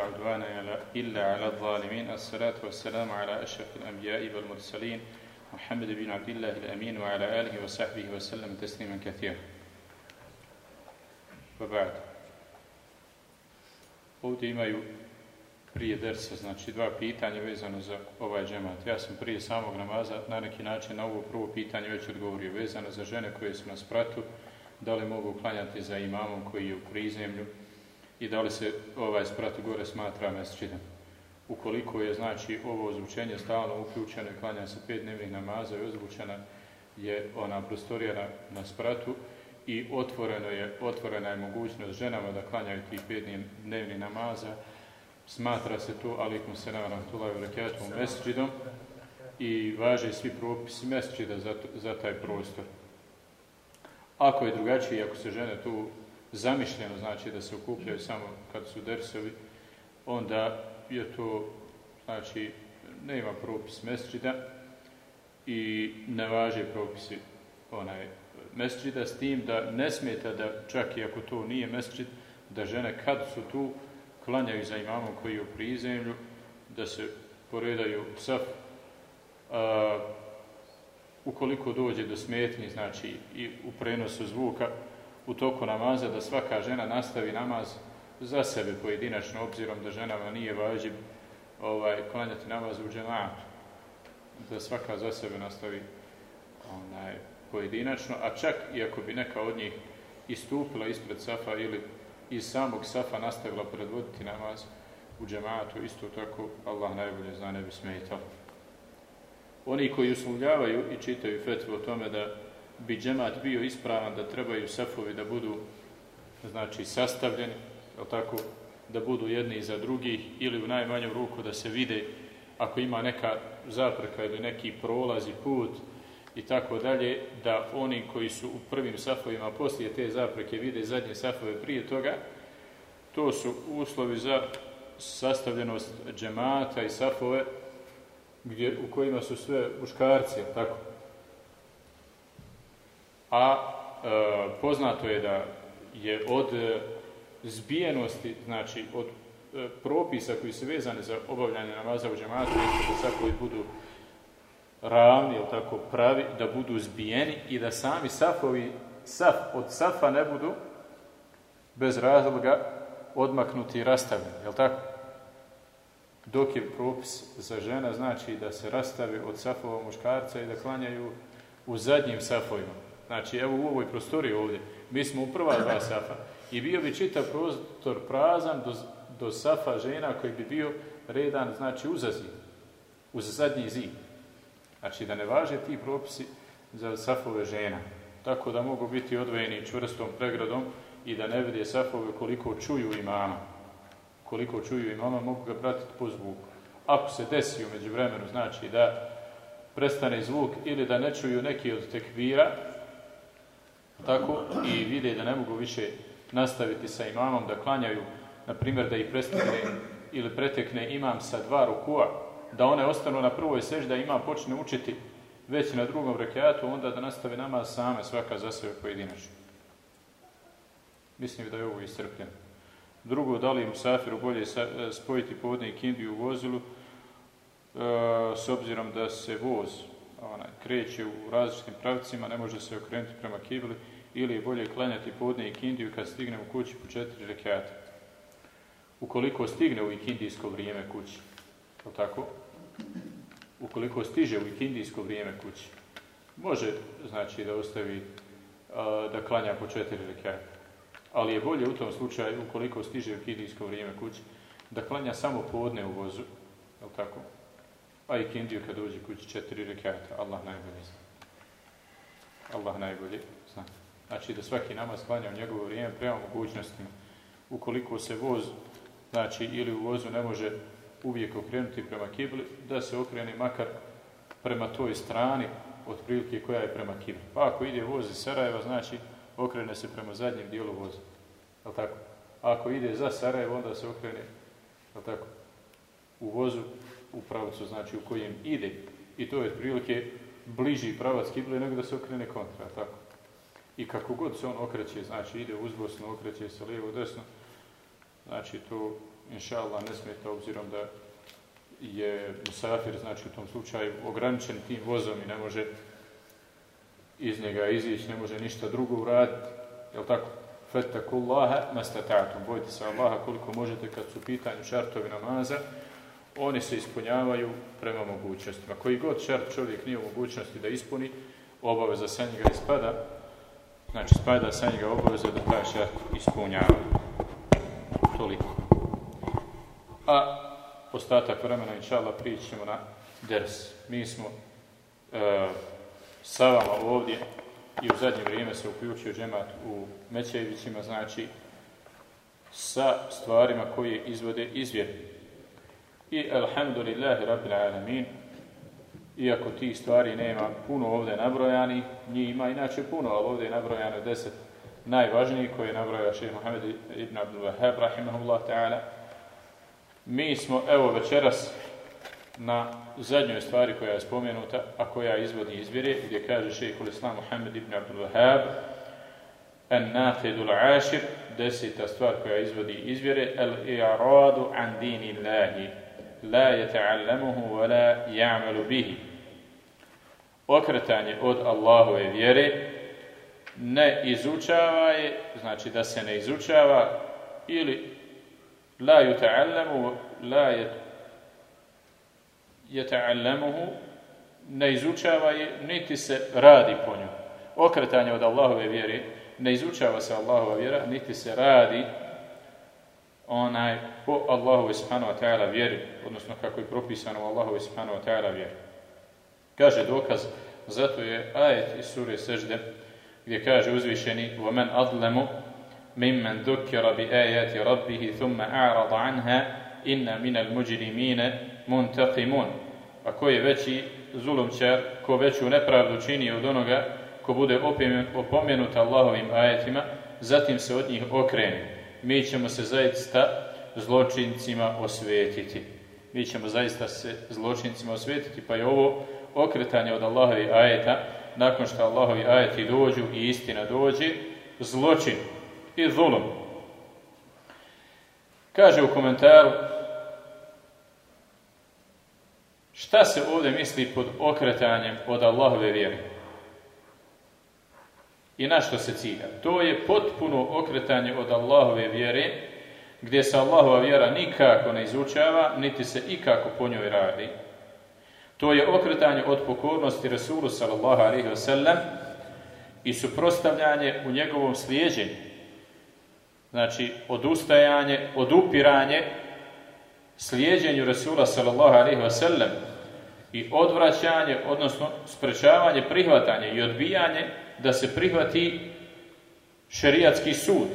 ولا عدوان إلا على الظالمين الصلاة والسلام على أشرف الأنبياء والمرسلين محمد بن عبد الله الأمين وعلى آله وصحبه وسلم تسليما كثيرا وبعد Ovdje imaju prije dersa, znači dva pitanja vezano za ovaj džemat. Ja sam prije samog namaza na neki način na ovo prvo pitanje već odgovorio vezano za žene koje su na spratu, da li mogu klanjati za imamom koji je u prizemlju i da li se ovaj sprat gore smatra mesčidom. Ukoliko je znači ovo ozvučenje stalno uključeno i klanja se pet dnevnih namaza i ozvučena je ona prostorija na, spratu i otvoreno je, otvorena je mogućnost ženama da klanjaju tih pet dnevnih namaza, smatra se to alikum se navaram tulaju rekiatom mesčidom i važe svi propisi mesčida za, za taj prostor. Ako je drugačije, ako se žene tu zamišljeno, znači da se okupljaju samo kad su dersovi, onda je to, znači, nema propis mesčida i ne važe propisi onaj mesčida s tim da ne smeta da čak i ako to nije mesčid, da žene kad su tu klanjaju za imamom koji je u prizemlju, da se poredaju saf, a, ukoliko dođe do smetnji, znači i u prenosu zvuka u toku namaza, da svaka žena nastavi namaz za sebe pojedinačno, obzirom da ženama nije važib ovaj, klanjati namaz u džematu. Da svaka za sebe nastavi onaj, pojedinačno, a čak i ako bi neka od njih istupila ispred safa ili iz samog safa nastavila predvoditi namaz u džematu, isto tako Allah najbolje zna ne bi smetao. Oni koji uslovljavaju i čitaju fetvu o tome da bi džemat bio ispravan, da trebaju safovi da budu znači sastavljeni, jel tako, da budu jedni iza drugih ili u najmanju ruku da se vide ako ima neka zapreka ili neki prolaz i put i tako dalje, da oni koji su u prvim safovima poslije te zapreke vide zadnje safove prije toga, to su uslovi za sastavljenost džemata i safove gdje, u kojima su sve muškarci, tako? A e, poznato je da je od e, zbijenosti, znači od e, propisa koji su vezani za obavljanje namaza u džematu, da safovi budu ravni, ili tako pravi, da budu zbijeni i da sami safovi, saf od safa ne budu bez razloga odmaknuti i rastavljeni, jel tako? Dok je propis za žena znači da se rastavi od safova muškarca i da klanjaju u zadnjim safovima. Znači, evo u ovoj prostoriji ovdje, mi smo u prva dva safa i bio bi čitav prostor prazan do, do safa žena koji bi bio redan, znači, uz zid, uz zadnji zid. Znači, da ne važe ti propisi za safove žena. Tako da mogu biti odvojeni čvrstom pregradom i da ne vide safove koliko čuju imama koliko čuju imama, mogu ga pratiti po zvuku. Ako se desi u međuvremenu, znači da prestane zvuk ili da ne čuju neki od tekvira, tako, i vide da ne mogu više nastaviti sa imamom, da klanjaju, na primjer da ih prestane ili pretekne imam sa dva rukua, da one ostanu na prvoj sež, da imam počne učiti već na drugom rekiatu, onda da nastavi nama same, svaka za sebe pojedinačno. Mislim da je ovo iscrpljeno. Drugo, da li musafiru bolje e, spojiti podne i kindiju u vozilu, e, s obzirom da se voz onaj, kreće u različitim pravcima, ne može se okrenuti prema kibli, ili je bolje klanjati podne i kindiju kad stigne u kući po četiri rekata. Ukoliko stigne u ikindijsko vrijeme kući, je tako? Ukoliko stiže u ikindijsko vrijeme kući, može znači da ostavi da klanja po četiri rekata ali je bolje u tom slučaju, ukoliko stiže u kidijsko vrijeme kući, da klanja samo podne u vozu, je tako? A i kindiju kad uđe kući četiri rekata, Allah najbolje zna. Allah najbolje zna. Znači da svaki namaz klanja u njegovo vrijeme prema mogućnostima. Ukoliko se voz, znači ili u vozu ne može uvijek okrenuti prema kibli, da se okrene makar prema toj strani, otprilike koja je prema kibli. Pa ako ide voz iz Sarajeva, znači okrene se prema zadnjem dijelu voza. Jel tako? A ako ide za Sarajevo, onda se okrene, jel tako? U vozu, u pravcu, znači u kojem ide. I to je otprilike bliži pravac kible nego da se okrene kontra, tako? I kako god se on okreće, znači ide uzbosno, okreće se lijevo, desno, znači to inša Allah, ne smeta obzirom da je musafir, znači u tom slučaju, ograničen tim vozom i ne može iz njega izići, ne može ništa drugo uraditi, jel tako? Fattakullaha mastata'tum. Bojite se Allaha koliko možete kad su u pitanju šartovi namaza, oni se ispunjavaju prema mogućnostima. Koji god šart čovjek nije u mogućnosti da ispuni, obaveza sa njega ispada, znači spada sa njega obaveza da šart ispunjava. Toliko. A ostatak vremena, inša Allah, prićemo na ders. Mi smo e, sa vama ovdje i u zadnje vrijeme se uključio džemat u Mećevićima, znači sa stvarima koje izvode izvjer. I alhamdulillahi rabbil alamin, iako tih stvari nema puno ovdje nabrojani, njih ima inače puno, ali ovdje je nabrojano deset najvažnijih koje je nabrojao šehr Muhammed ibn Abdul Wahab, rahimahullah ta'ala. Mi smo, evo večeras, na zadnjoj stvari koja je spomenuta, a koja izvodi izvjere, gdje kaže šehhul Islam Muhammed ibn Abdul Wahab, an naqidul ashir, deseta stvar koja izvodi izvjere, al i'radu an dini Allahi, la yata'allamuhu wa la ya'malu bihi. Okretanje od Allahove vjere, ne izučava je, znači da se ne izučava, ili la yuta'allamu, la yata'allamuhu, ne izučava je, niti se radi po nju. Okretanje od Allahove vjere, ne izučava se Allahova vjera, niti se radi onaj po Allahu subhanahu wa ta'ala vjeri, odnosno kako je propisano u Allahu subhanahu wa ta'ala vjeri. Kaže dokaz, zato je ajet iz sure Sežde, gdje kaže uzvišeni وَمَنْ أَظْلَمُ مِمَّنْ ذُكِّرَ بِآيَاتِ رَبِّهِ ثُمَّ أَعْرَضَ عَنْهَا إِنَّ مِنَ الْمُجْرِمِينَ مُنْتَقِمُونَ A ko je veći zulumčar, ko veću nepravdu čini od onoga ko bude opomenut Allahovim ajetima, zatim se od njih okrene. mi ćemo se zaista zločincima osvetiti. Mi ćemo zaista se zločincima osvetiti, pa je ovo okretanje od Allahovi ajeta, nakon što Allahovi ajeti dođu i istina dođe, zločin i zulum. Kaže u komentaru, šta se ovdje misli pod okretanjem od Allahove vjere? I na što se cilja? To je potpuno okretanje od Allahove vjere, gdje se Allahova vjera nikako ne izučava, niti se ikako po njoj radi. To je okretanje od pokornosti Rasulu sallallahu alaihi wa sallam i suprostavljanje u njegovom slijeđenju. Znači, odustajanje, odupiranje slijeđenju Rasula sallallahu alaihi wa sallam i odvraćanje, odnosno sprečavanje, prihvatanje i odbijanje da se prihvati šerijatski sud.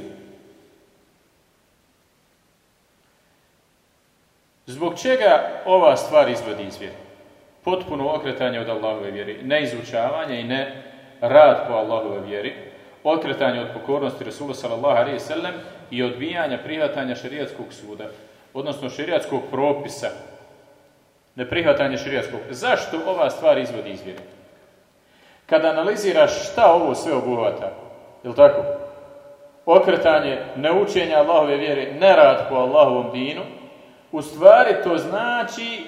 Zbog čega ova stvar izvodi izvjer? Potpuno okretanje od Allahove vjeri. Ne izučavanje i ne rad po Allahove vjeri. Okretanje od pokornosti Rasula sallallahu alaihi sallam i odbijanja prihvatanja šerijatskog suda. Odnosno šerijatskog propisa. Neprihvatanje šerijatskog. Zašto ova stvar izvodi izvjeri? Kada analiziraš šta ovo sve obuhvata, je tako? Okretanje, neučenja Allahove vjere, nerad po Allahovom dinu, u stvari to znači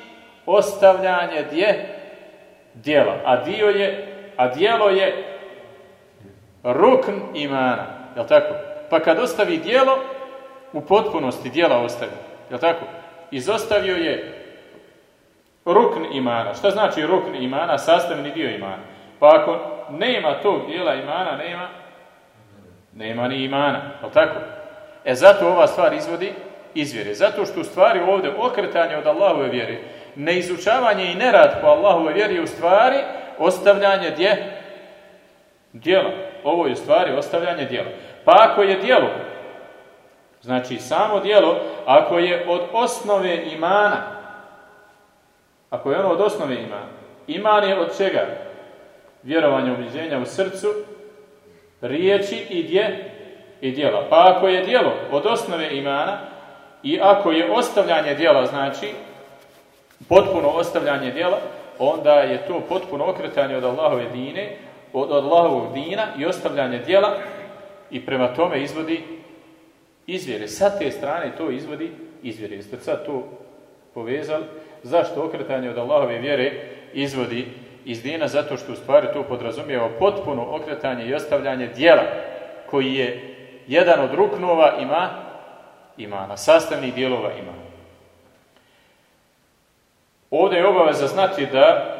ostavljanje dje, dijela. A dio je, a dijelo je rukn imana. Je tako? Pa kad ostavi dijelo, u potpunosti dijela ostavi. Je tako? Izostavio je rukn imana. Šta znači rukn imana? Sastavni dio imana. Pa ako nema tog dijela imana, nema, nema ni imana. Je tako? E zato ova stvar izvodi izvjere. Zato što u stvari ovdje okretanje od Allahove vjere, neizučavanje i nerad po Allahove vjeri je u stvari ostavljanje dje, djela. Ovo je u stvari ostavljanje djela. Pa ako je djelo, znači samo djelo, ako je od osnove imana, ako je ono od osnove imana, iman je od čega? Vjerovanje ubiđenja u srcu, riječi i dje, i djela. Pa ako je djelo od osnove imana, i ako je ostavljanje djela, znači potpuno ostavljanje djela, onda je to potpuno okretanje od Allahove dine, od Allahovog dina i ostavljanje djela i prema tome izvodi izvjere. Sa te strane to izvodi izvjere. Jeste sad tu povezali? Zašto okretanje od Allahove vjere izvodi iz dina? Zato što u stvari to podrazumijeva potpuno okretanje i ostavljanje dijela koji je jedan od ruknova ima imana, sastavnih dijelova imana. Ovdje je obaveza znati da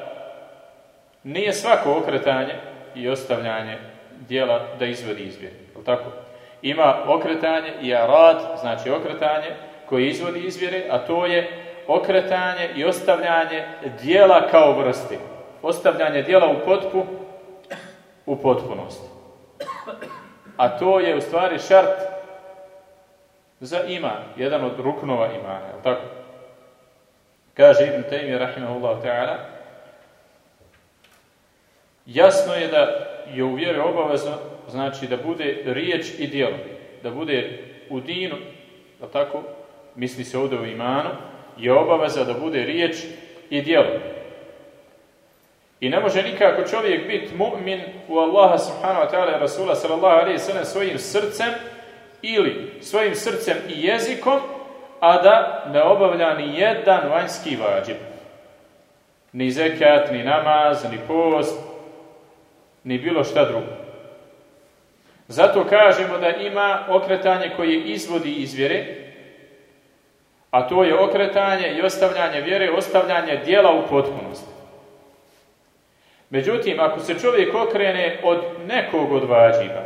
nije svako okretanje i ostavljanje dijela da izvodi izvjeri. tako? Ima okretanje i arad, znači okretanje koje izvodi izvjere, a to je okretanje i ostavljanje dijela kao vrsti. Ostavljanje dijela u potpu u potpunosti. A to je u stvari šart za iman, jedan od ruknova imana, je tako? Kaže Ibn Taymi, rahimahullah ta'ala, jasno je da je u vjeri obavezno, znači da bude riječ i djelo, da bude u dinu, je tako? Misli se ovdje u imanu, je obaveza da bude riječ i djelo. I ne može nikako čovjek biti mu'min u Allaha subhanahu wa ta'ala Rasula sallallahu alaihi sallam svojim srcem ili svojim srcem i jezikom, a da ne obavlja ni jedan vanjski vađib. Ni zekat, ni namaz, ni post, ni bilo šta drugo. Zato kažemo da ima okretanje koje izvodi iz vjere, a to je okretanje i ostavljanje vjere, ostavljanje dijela u potpunosti. Međutim, ako se čovjek okrene od nekog od vađiba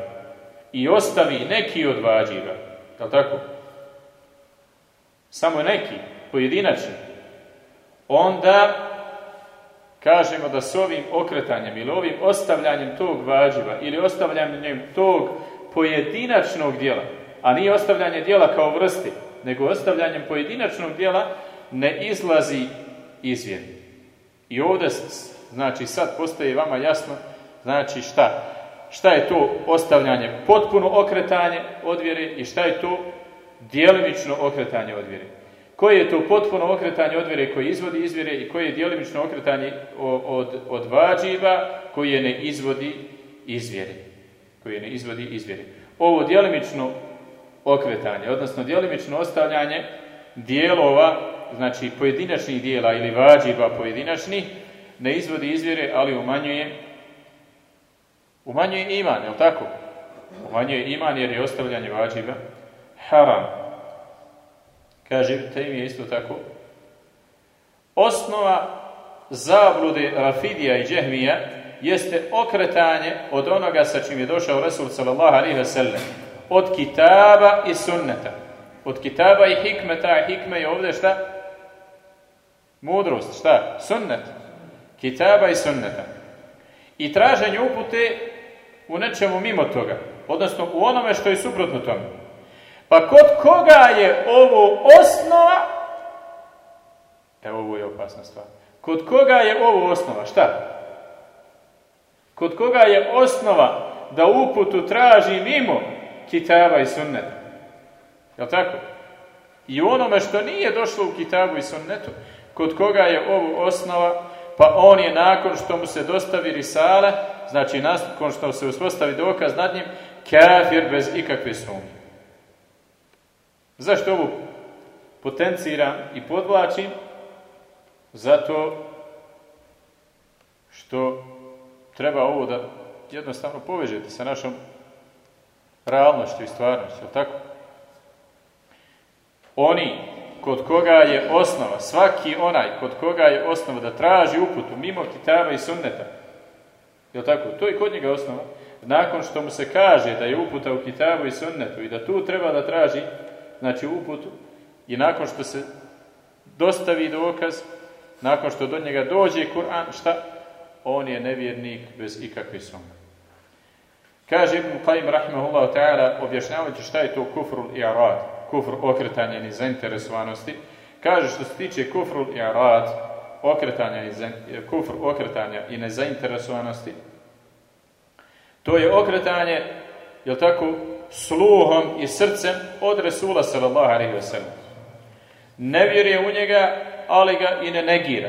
i ostavi neki od vađiba, je tako? Samo neki, pojedinačni, onda kažemo da s ovim okretanjem ili ovim ostavljanjem tog vađiva ili ostavljanjem tog pojedinačnog dijela, a nije ostavljanje dijela kao vrsti, nego ostavljanjem pojedinačnog dijela ne izlazi izvjen. I ovdje, znači sad postaje vama jasno, znači šta? Šta je to ostavljanje potpuno okretanje od vjere i šta je to djelimično okretanje od vjere? Koje je to potpuno okretanje od vjere koje izvodi izvjere i koje je djelimično okretanje od, od vađiva koje ne izvodi izvjere? Koje ne izvodi izvjere. Ovo djelimično okretanje, odnosno djelimično ostavljanje dijelova, znači pojedinačnih dijela ili vađiva pojedinačnih, ne izvodi izvjere, ali umanjuje umanjuje iman, jel tako? Umanjuje iman jer je ostavljanje vađiva haram. Kaže, te je isto tako. Osnova zablude Rafidija i Džehmija jeste okretanje od onoga sa čim je došao Rasul sallallahu alaihi ve sellem od kitaba i sunneta. Od kitaba i hikmeta, hikme je ovdje šta? Mudrost, šta? Sunnet. Kitaba i sunneta. I traženje upute u nečemu mimo toga. Odnosno u onome što je suprotno tome. Pa kod koga je ovo osnova? Evo ovo je opasna stvar. Kod koga je ovo osnova? Šta? Kod koga je osnova da uputu traži mimo kitaba i sunneta. Jel tako? I onome što nije došlo u kitabu i sunnetu, kod koga je ovo osnova, pa on je nakon što mu se dostavi risale, znači nakon što se uspostavi dokaz nad njim, kafir bez ikakve sumnje. Zašto ovo potenciram i podvlačim? Zato što treba ovo da jednostavno povežete sa našom realnošću i stvarnošću, tako? Oni kod koga je osnova, svaki onaj kod koga je osnova da traži uputu mimo kitaba i sunneta, je tako? To je kod njega osnova. Nakon što mu se kaže da je uputa u kitabu i sunnetu i da tu treba da traži znači uputu i nakon što se dostavi dokaz, nakon što do njega dođe Kur'an, šta? On je nevjernik bez ikakve sumnje. Kaže Ibn Qayyim rahimahullahu ta'ala objašnjavajući šta je to kufrul i arad, kufr okretanja i zainteresovanosti, kaže što se tiče kufrul i arad, okretanja i kufr okretanja i nezainteresovanosti, to je okretanje, jel tako, sluhom i srcem od Resula sallallahu alaihi wa sallam. Ne vjeruje u njega, ali ga i ne negira.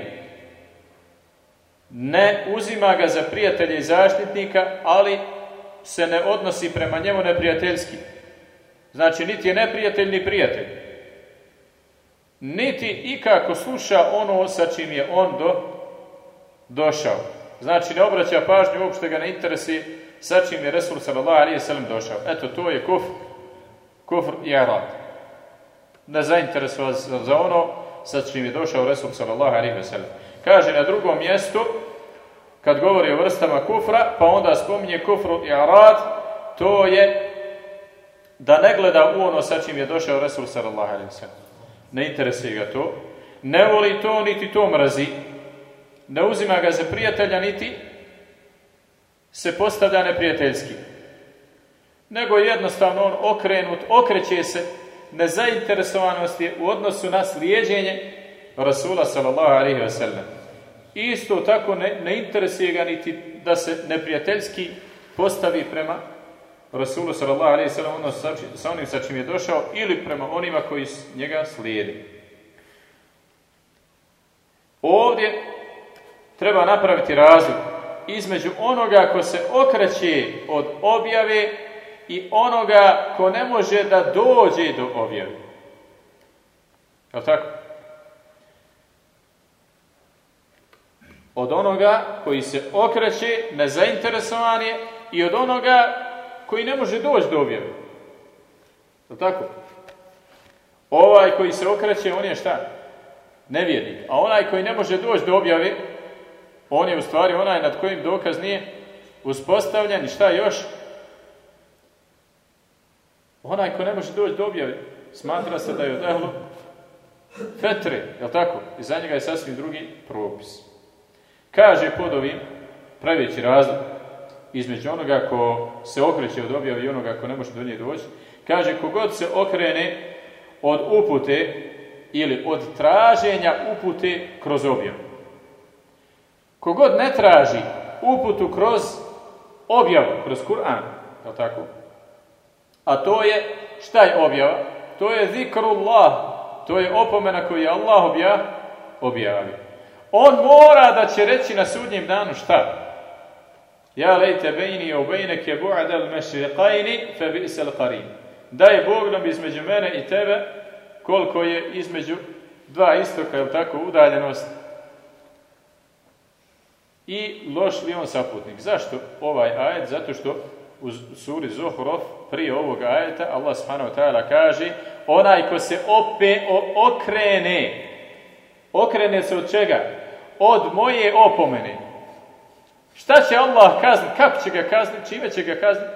Ne uzima ga za prijatelja i zaštitnika, ali se ne odnosi prema njemu neprijateljski. Znači, niti je neprijatelj, ni prijatelj. niti ikako sluša ono sa čim je on do, došao. Znači ne obraća pažnju, uopšte ga ne interesi sa čim je Resul sallallahu alaihi sallam došao. Eto, to je kufr, kufr i arad. Ne zainteresova za ono sa čim je došao Resul sallallahu alaihi sallam. Kaže na drugom mjestu, kad govori o vrstama kufra, pa onda spominje kufru i arad, to je da ne gleda u ono sa čim je došao Resul sallallahu alaihi. Ne interesuje ga to. Ne voli to, niti to mrazi. Ne uzima ga za prijatelja, niti se postavlja neprijateljski. Nego jednostavno on okrenut, okreće se nezainteresovanosti u odnosu na slijeđenje Rasula sallallahu alaihi wa sallam. Isto tako ne, ne interesuje ga niti da se neprijateljski postavi prema Rasulu sallallahu alaihi sallam odnosno sa onim sa čim je došao ili prema onima koji njega slijedi. Ovdje treba napraviti razliku između onoga ko se okreće od objave i onoga ko ne može da dođe do objave. Je tako? Od onoga koji se okreće, nezainteresovan je, i od onoga koji ne može doći do objave. Je tako? Ovaj koji se okreće, on je šta? Nevjernik. A onaj koji ne može doći do objave, on je u stvari onaj nad kojim dokaz nije uspostavljen i šta još? Onaj ko ne može doći do objave, smatra se da je od ehlu fetre, je tako? I za njega je sasvim drugi propis. Kaže pod ovim, pravići razlog između onoga ko se okreće od objave i onoga ko ne može do nje doći, kaže kogod se okrene od upute ili od traženja upute kroz objavu. Kogod ne traži uputu kroz objavu, kroz Kur'an, je tako? A to je, šta je objava? To je zikrullah, to je opomena koju je Allah obja, objavio. On mora da će reći na sudnjem danu šta? Ja lejte bejni i obejneke bu'adal mešriqajni fe bi'sel qarin. Da je Bog nam između mene i tebe koliko je između dva istoka, je tako, udaljenost i loš li on saputnik. Zašto ovaj ajet? Zato što u suri Zohrov prije ovog ajeta Allah subhanahu wa ta'ala kaže onaj ko se ope, o, okrene okrene se od čega? Od moje opomene. Šta će Allah kazniti? Kako će ga kazniti? Čime će ga kazniti?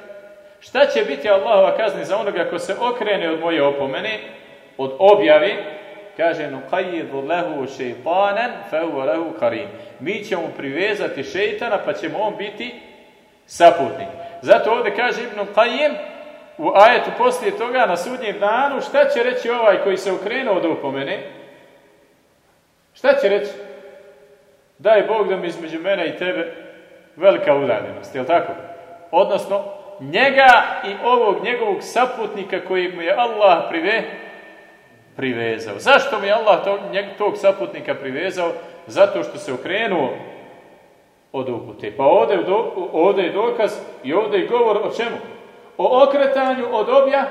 Šta će biti Allahova kazni za onoga ko se okrene od moje opomene? Od objave kaže shaytanan fa huwa lahu qarin. Mi ćemo privezati šejtana pa ćemo on biti saputnik. Zato ovdje kaže Ibn Qayyim u ajetu poslije toga na sudnjem danu šta će reći ovaj koji se okrenuo od opomene? Šta će reći? Daj Bog da mi između mene i tebe velika udaljenost, je tako? Odnosno, njega i ovog njegovog saputnika koji mu je Allah prive, privezao. Zašto mi je Allah tog, tog saputnika privezao? Zato što se okrenuo od upute. Pa ovdje, ovdje je dokaz i ovdje je govor o čemu? O okretanju od obja,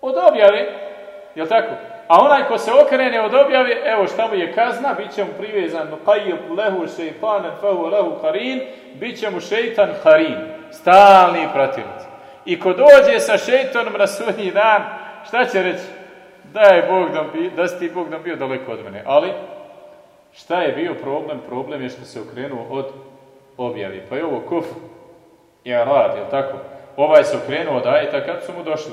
od objave, je tako? A onaj ko se okrene od objave, evo šta mu je kazna, bit će mu privezan qajib lehu šeitanan fahu lehu harin, bit će mu šeitan harin, stalni pratilac. I ko dođe sa šeitanom na sudnji dan, šta će reći? Da je Bog da, da si ti Bog nam bio daleko od mene. Ali, šta je bio problem? Problem je što se okrenuo od objavi. Pa je ovo kuf i arad, je tako? Ovaj se okrenuo od ajeta kad su mu došli.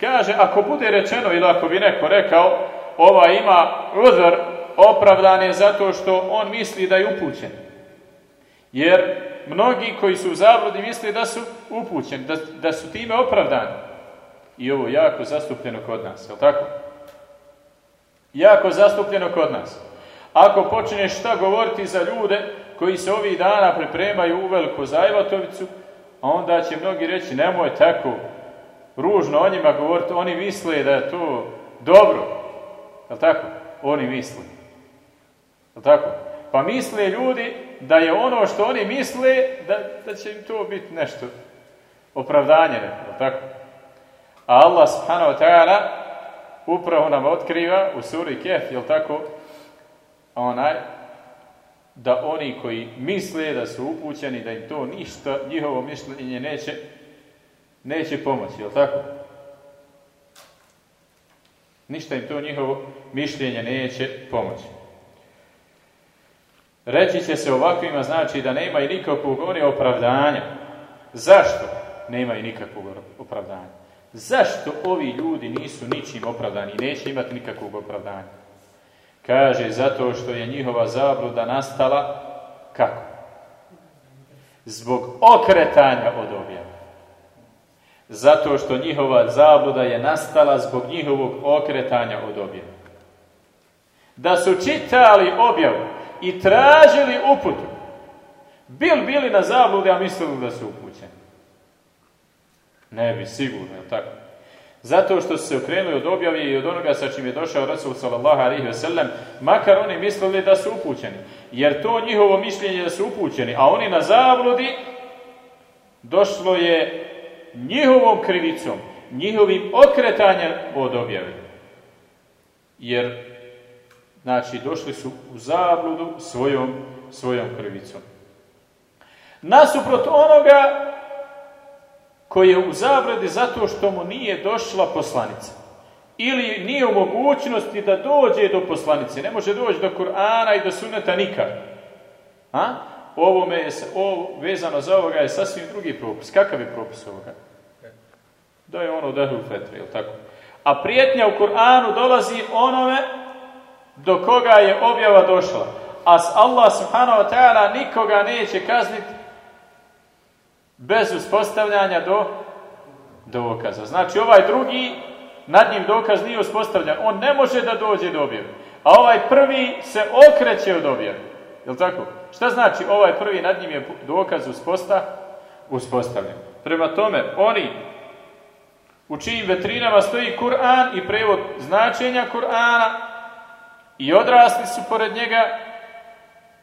Kaže, ako bude rečeno ili ako bi neko rekao, ova ima uzor opravdan je zato što on misli da je upućen. Jer mnogi koji su u zabludi misle da su upućeni, da, da su time opravdani. I ovo jako zastupljeno kod nas, je tako? Jako zastupljeno kod nas. Ako počneš šta govoriti za ljude koji se ovih dana pripremaju u Veliku Zajvatovicu, onda će mnogi reći nemoj tako ružno o njima govoriti, oni misle da je to dobro. Je tako? Oni misle. Je tako? Pa misle ljudi da je ono što oni misle, da, da će im to biti nešto opravdanje, je tako? A Allah subhanahu wa ta'ala upravo nam otkriva u suri Kef, jel tako, onaj, da oni koji misle da su upućeni, da im to ništa, njihovo mišljenje neće, neće pomoći, jel tako? Ništa im to njihovo mišljenje neće pomoći. Reći će se ovakvima znači da nema i nikakvog oni opravdanja. Zašto nema i nikakvog opravdanja? Zašto ovi ljudi nisu ničim opravdani i neće imati nikakvog opravdanja? Kaže, zato što je njihova zabluda nastala, kako? Zbog okretanja od objava. Zato što njihova zabluda je nastala zbog njihovog okretanja od objava. Da su čitali objavu i tražili uputu, bil bili na zablude, a mislili da su upućeni. Ne bi, sigurno, je tako? Zato što su se okrenuli od objave i od onoga sa čim je došao Rasul sallallahu alaihi ve sellem, makar oni mislili da su upućeni. Jer to njihovo mišljenje da su upućeni, a oni na zabludi, došlo je njihovom krivicom, njihovim okretanjem od objave. Jer, znači, došli su u zabludu svojom, svojom krivicom. Nasuprot onoga koji je u zabradi zato što mu nije došla poslanica. Ili nije u mogućnosti da dođe do poslanice. Ne može doći do Kur'ana i do suneta nikad. A? Ovome je, ovo, vezano za ovoga je sasvim drugi propis. Kakav je propis ovoga? Da je ono dehu fetri, jel tako? A prijetnja u Kur'anu dolazi onome do koga je objava došla. A Allah subhanahu wa ta'ala nikoga neće kazniti bez uspostavljanja do dokaza. Znači ovaj drugi, nad njim dokaz nije uspostavljan. On ne može da dođe do objave. A ovaj prvi se okreće od objave. Jel tako? Šta znači ovaj prvi nad njim je dokaz usposta? uspostavljen. Prema tome, oni u čijim vetrinama stoji Kur'an i prevod značenja Kur'ana i odrasli su pored njega,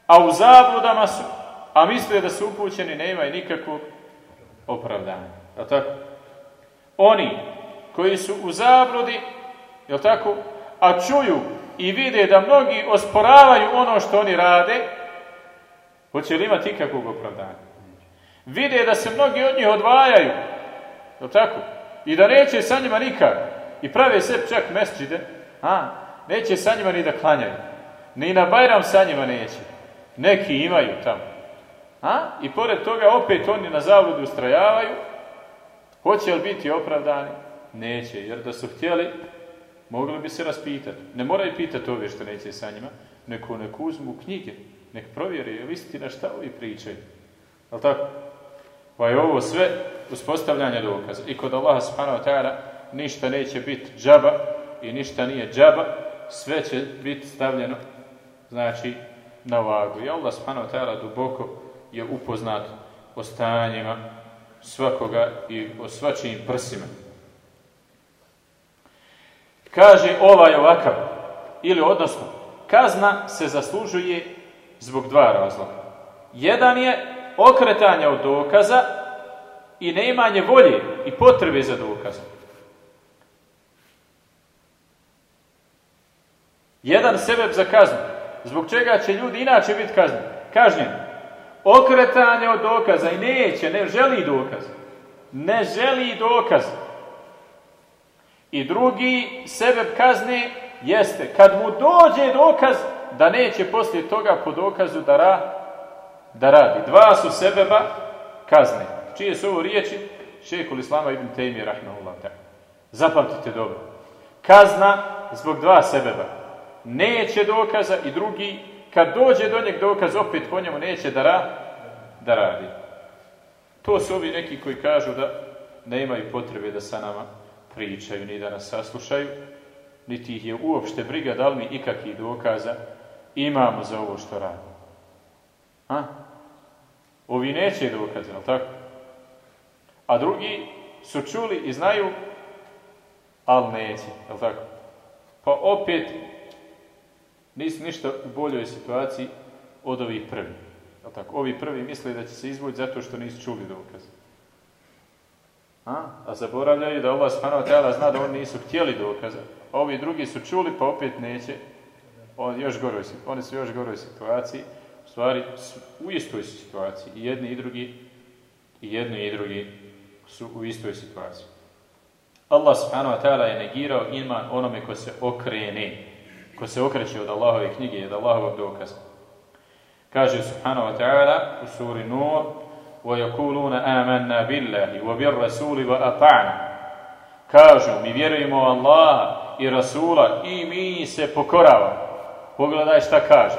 a u zabludama su, a misle da su upućeni, nema i nikakvog opravdanje. Je tako? Oni koji su u zabludi, je tako? A čuju i vide da mnogi osporavaju ono što oni rade, hoće li imati ikakvog opravdanja? Vide da se mnogi od njih odvajaju, je tako? I da neće sa njima nikak. I prave se čak mesčide, a, neće sa njima ni da klanjaju. Ni na Bajram sa njima neće. Neki imaju tamo. A? I pored toga opet oni na zavodu ustrajavaju. Hoće li biti opravdani? Neće, jer da su htjeli, mogli bi se raspitati. Ne moraju pitati ove što neće sa njima, neko nek uzmu knjige, nek provjeri, je istina šta ovi pričaju. Ali tako? Pa je ovo sve uspostavljanje dokaza. I kod Allaha subhanahu ta'ala ništa neće biti džaba i ništa nije džaba, sve će biti stavljeno, znači, na vagu. I Allah subhanahu ta'ala duboko je upoznat o stanjima svakoga i o svačijim prsima. Kaže ovaj ovakav, ili odnosno, kazna se zaslužuje zbog dva razloga. Jedan je okretanje od dokaza i neimanje volje i potrebe za dokazom. Jedan sebeb za kaznu. Zbog čega će ljudi inače biti kažnjeni okretanje od dokaza i neće, ne želi dokaz. Ne želi dokaz. I drugi sebe kazne jeste kad mu dođe dokaz da neće poslije toga po dokazu da, ra, da radi. Dva su sebeba kazne. Čije su ovo riječi? Šehekul Islama ibn Taymi rahimahullah. Zapamtite dobro. Kazna zbog dva sebeba. Neće dokaza i drugi kad dođe do njeg dokaz, opet po njemu neće da, da radi. To su ovi neki koji kažu da ne imaju potrebe da sa nama pričaju, ni da nas saslušaju, niti ih je uopšte briga da li mi ikakvih dokaza imamo za ovo što radimo. A? Ovi neće dokaze, ali tako? A drugi su čuli i znaju, ali neće, jel tako? Pa opet nisu ništa u boljoj situaciji od ovih prvi. Tako? Ovi prvi misle da će se izvući zato što nisu čuli dokaz. A, a zaboravljaju da Allah subhanahu zna da oni nisu htjeli dokaza. Ovi drugi su čuli pa opet neće. On još goroj, oni su još goroj situaciji. U stvari u istoj situaciji. I jedni i drugi i jedni i drugi su u istoj situaciji. Allah subhanahu wa ta'ala je negirao iman onome ko se okrene. Ko se okreće od Allahove knjige i od Allahovog dokaza. Kaže subhanahu wa ta'ala u suri Nur وَيَقُولُونَ آمَنَّا بِاللَّهِ وَبِالرَّسُولِ وَأَطَعْنَا Kažu, mi vjerujemo Allaha i Rasula i mi se pokoravamo. Pogledaj šta kaže.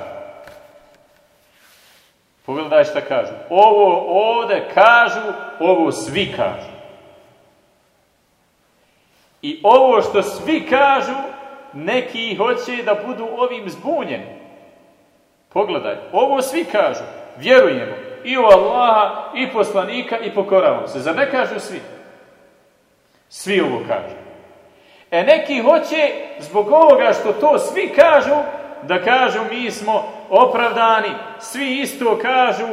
Pogledaj šta kažu. Ovo ovdje kažu, ovo svi kažu. I ovo što svi kažu, neki hoće da budu ovim zbunjeni. Pogledaj, ovo svi kažu. Vjerujemo i u Allaha, i poslanika, i pokoravamo se. Zar ne kažu svi? Svi ovo kažu. E neki hoće, zbog ovoga što to svi kažu, da kažu mi smo opravdani, svi isto kažu,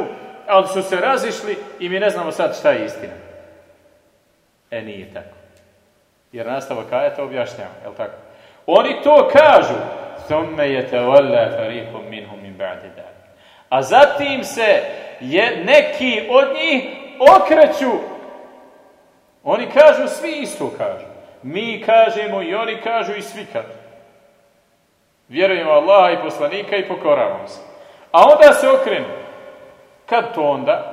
ali su se razišli i mi ne znamo sad šta je istina. E nije tako. Jer nastavak ajeta objašnjava, je li tako? Oni to kažu, ثُمَّ يَتَوَلَّا فَرِيقٌ مِنْهُمْ مِنْ بَعْدِ A zatim se je neki od njih okreću. Oni kažu, svi isto kažu. Mi kažemo i oni kažu i svi kažu. Vjerujemo Allaha i poslanika i pokoravamo se. A onda se okrenu. Kad to onda?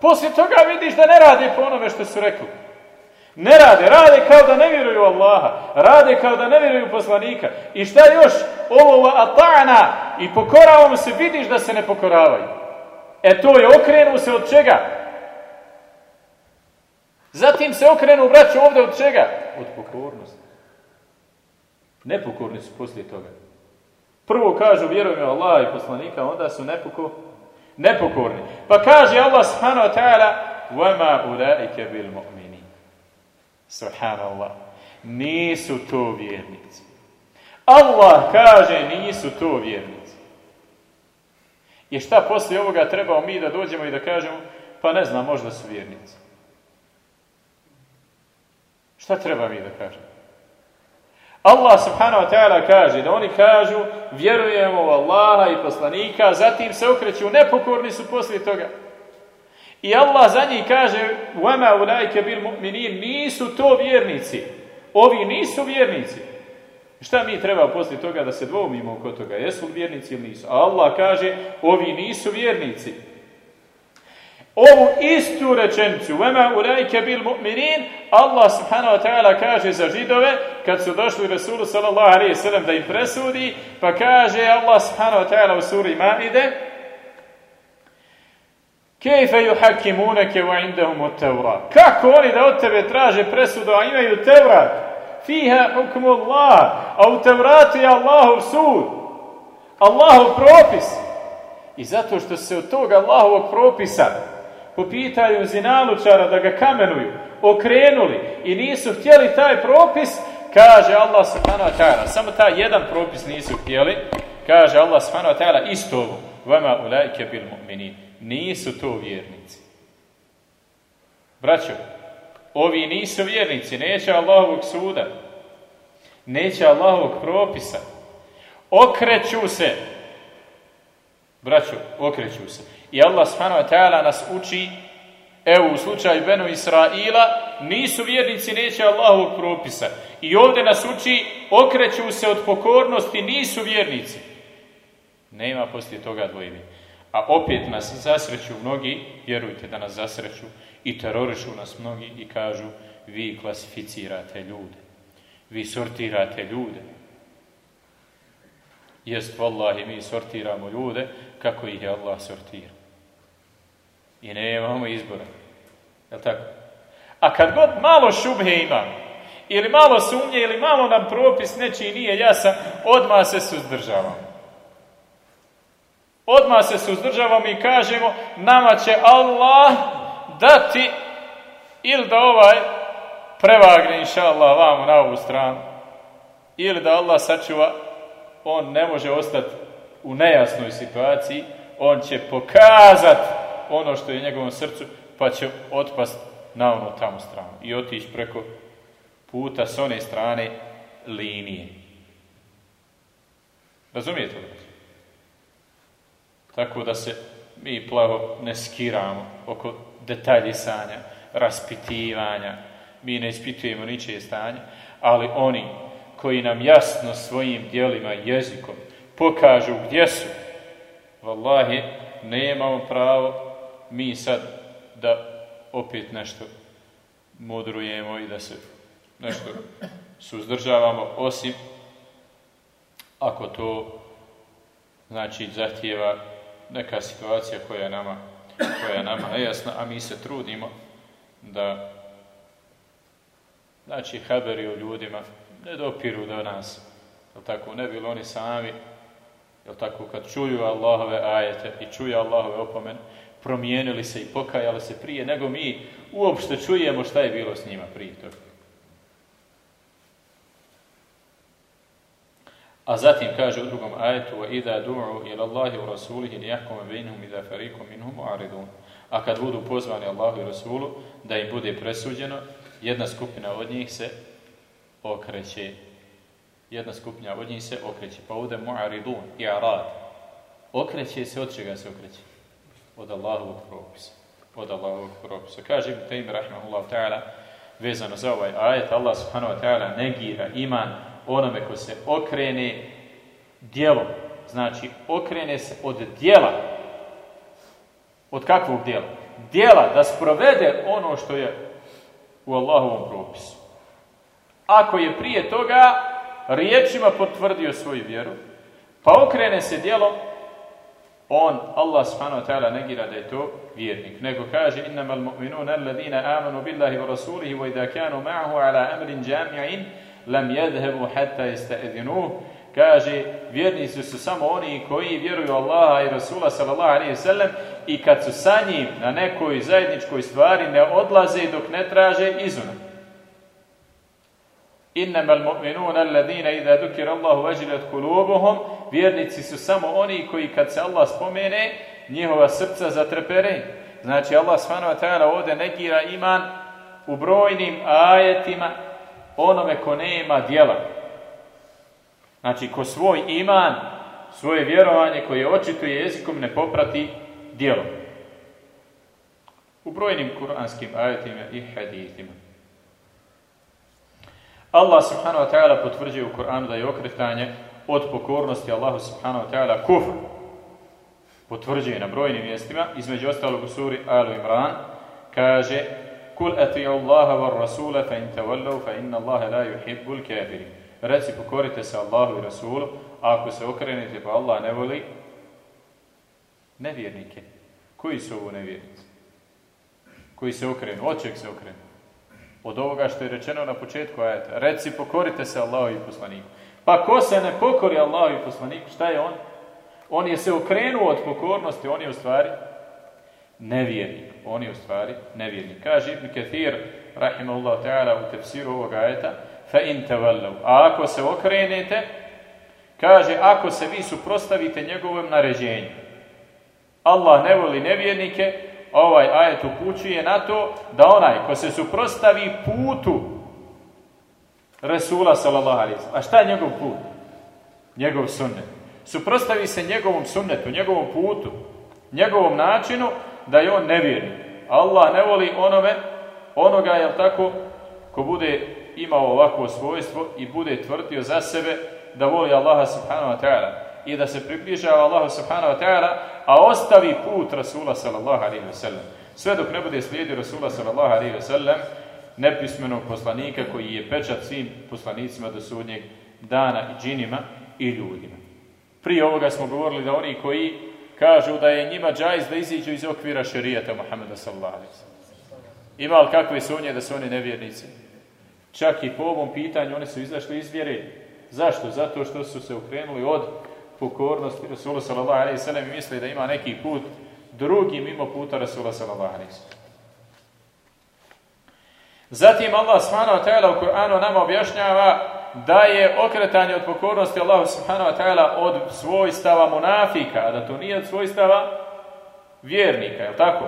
Poslije toga vidiš da ne rade po onome što su rekli. Ne rade, rade kao da ne vjeruju Allaha, rade kao da ne vjeruju poslanika. I šta još? Ovo atana i pokoravamo se, vidiš da se ne pokoravaju. E to je okrenu se od čega? Zatim se okrenu, braću, ovdje od čega? Od pokornosti. Nepokorni su poslije toga. Prvo kažu vjerujemo Allah i poslanika, onda su nepoko, nepokorni. Pa kaže Allah subhanahu wa ta'ala وَمَا أُولَٰئِكَ بِالْمُؤْمِنِينَ Subhanallah. Nisu to vjernici. Allah kaže nisu to vjernici. I šta poslije ovoga trebamo mi da dođemo i da kažemo pa ne znam, možda su vjernici. Šta treba mi da kažemo? Allah subhanahu wa ta'ala kaže da oni kažu vjerujemo u Allaha i poslanika, zatim se okreću, nepokorni su poslije toga. I Allah za njih kaže وَمَا أُولَيْكَ بِالْمُؤْمِنِينَ Nisu to vjernici. Ovi nisu vjernici. Šta mi treba poslije toga da se dvoumimo oko toga? Jesu li vjernici ili nisu? Allah kaže ovi nisu vjernici. Ovu istu rečenicu, vema ulajke bil mu'minin, Allah subhanahu wa ta'ala kaže za židove, kad su došli Rasulu sallallahu alaihi sallam da im presudi, pa kaže Allah subhanahu wa ta'ala u suri Maide, Kejfe yuhakimunake wa indahum od. Kako oni da od tebe traže presudu, a imaju Tevrat? Fiha hukmu Allah. A u Tevratu je Allahov sud. Allahov propis. I zato što se od toga Allahovog propisa po pitanju zinalučara da ga kamenuju, okrenuli i nisu htjeli taj propis, kaže Allah subhanahu wa ta'ala, samo taj jedan propis nisu htjeli, kaže Allah subhanahu wa ta'ala isto ovo, vama ulajke bil mu'minin. Nisu to vjernici. Braćo, ovi nisu vjernici, neće Allahovog suda, neće Allahovog propisa. Okreću se. Braćo, okreću se. I Allah subhanahu nas uči, evo u slučaju Benu Israila, nisu vjernici, neće Allahovog propisa. I ovdje nas uči, okreću se od pokornosti, nisu vjernici. Nema poslije toga dvojbe. A opet nas zasreću mnogi, vjerujte da nas zasreću, i terorišu nas mnogi i kažu, vi klasificirate ljude. Vi sortirate ljude. Jest, vallahi, mi sortiramo ljude kako ih je Allah sortira i nemamo izbora. Jel tako? A kad god malo šubhe ima, ili malo sumnje, ili malo nam propis nečiji nije jasan, odmah se suzdržavamo. Odmah se suzdržavamo i kažemo, nama će Allah dati ili da ovaj prevagne, inša Allah, vamo na ovu stranu, ili da Allah sačuva, on ne može ostati u nejasnoj situaciji, on će pokazati ono što je u njegovom srcu, pa će otpast na onu tamo stranu i otići preko puta s one strane linije. Razumijete li? Tako da se mi plavo ne skiramo oko detaljisanja, raspitivanja, mi ne ispitujemo ničije stanje, ali oni koji nam jasno svojim dijelima jezikom pokažu gdje su, vallahi, nemamo pravo mi sad da opet nešto mudrujemo i da se nešto suzdržavamo, osim ako to znači zahtjeva neka situacija koja je nama, koja je nama nejasna, a mi se trudimo da znači haberi o ljudima ne dopiru do nas. Jel tako? Ne bilo oni sami, jel tako, kad čuju Allahove ajete i čuju Allahove opomene, promijenili se i pokajali se prije, nego mi uopšte čujemo šta je bilo s njima prije toga. A zatim kaže u drugom ajetu وَإِذَا دُعُوا إِلَى اللَّهِ وَرَسُولِهِ لِيَحْكُمَ بَيْنُهُمْ إِذَا فَرِيقٌ مِنْهُمْ مُعْرِضُونَ A kad budu pozvani Allahu i Rasulu da im bude presuđeno, jedna skupina od njih se okreće. Jedna skupina od njih se okreće. Pa ovdje mu'aridun, i'rad. Okreće se, od čega se okreće? Od Allahovog propisa. Od Allahovog propisa. Kaže Ibn Taymi, rahimahullahu ta'ala, vezano za ovaj ajet, Allah subhanahu wa ta'ala negira iman onome ko se okrene djelom. Znači, okrene se od dijela. Od kakvog dijela? Dijela da sprovede ono što je u Allahovom propisu. Ako je prije toga riječima potvrdio svoju vjeru, pa okrene se djelom, on, Allah subhanahu wa ta'ala, negira da je to vjernik. Nego kaže, innama al-mu'minuna alladhina amanu billahi wa rasulihi wa idha kanu ma'ahu ala amrin jami'in lam yadhhabu hatta yasta'dhinuhu kaže vjernici su samo oni koji vjeruju Allaha i Rasula sallallahu alejhi ve sellem i kad su sa njim na nekoj zajedničkoj stvari ne odlaze dok ne traže izuna Innama al-mu'minuna alladhina idha dhukira Allahu wajilat qulubuhum. Vjernici su samo oni koji kad se Allah spomene njihova srca zatrepere znači Allah subhanahu ta'ala ovde negira iman u brojnim ajetima onome ko nema djela. Znači, ko svoj iman, svoje vjerovanje koje očituje jezikom ne poprati djelom. U brojnim kuranskim ajetima i hadithima. Allah subhanahu wa ta'ala potvrđuje u Kur'anu da je okretanje od pokornosti Allahu subhanahu wa ta'ala kufr. Potvrđuje na brojnim mjestima, između ostalog u suri Alu Imran, kaže Kul atiju Allaha var rasula fa in tawallu fa inna Allaha la yuhibbul kafirin. Reci pokorite se Allahu i Rasulu, a ako se okrenete pa Allah ne voli nevjernike. Koji su ovo nevjernici? Koji se okrenu? Od čeg se okrenu? Od ovoga što je rečeno na početku ajeta. Reci pokorite se Allahu i poslaniku. Pa ko se ne pokori Allahu i poslaniku, šta je on? On je se okrenuo od pokornosti, on je u stvari nevjernik. On je u stvari nevjernik. Kaže Ibn Kathir, rahimahullah ta'ala, u tefsiru ovog ajeta, fa in. A ako se okrenete, kaže, ako se vi suprostavite njegovom naređenju. Allah ne voli nevjernike, ovaj ajet upućuje na to da onaj ko se suprostavi putu Resula sallallahu alaihi A šta je njegov put? Njegov sunnet. Suprostavi se njegovom sunnetu, njegovom putu, njegovom načinu da je on nevjernik. Allah ne voli onome, onoga, jel tako, ko bude imao ovakvo svojstvo i bude tvrdio za sebe da voli Allaha subhanahu wa ta'ala i da se približava Allahu subhanahu wa ta'ala, a ostavi put Rasula sallallahu alaihi wa sallam. Sve dok ne bude slijedio Rasula sallallahu alaihi wa sallam, nepismenog poslanika koji je pečat svim poslanicima do sudnjeg dana i džinima i ljudima. Prije ovoga smo govorili da oni koji kažu da je njima džajz da iziđu iz okvira šerijata Muhammeda sallallahu Ima li kakve sumnje da su oni nevjernici? Čak i po ovom pitanju oni su izašli iz vjere. Zašto? Zato što su se okrenuli od pokornosti Rasula sallallahu alaihi sallam i misli da ima neki put drugi mimo puta Rasula sallallahu alaihi Zatim Allah subhanahu wa u Kur'anu nama objašnjava da je okretanje od pokornosti Allahu subhanahu wa ta'ala od svojstava munafika, a da to nije od svojstava vjernika, je tako?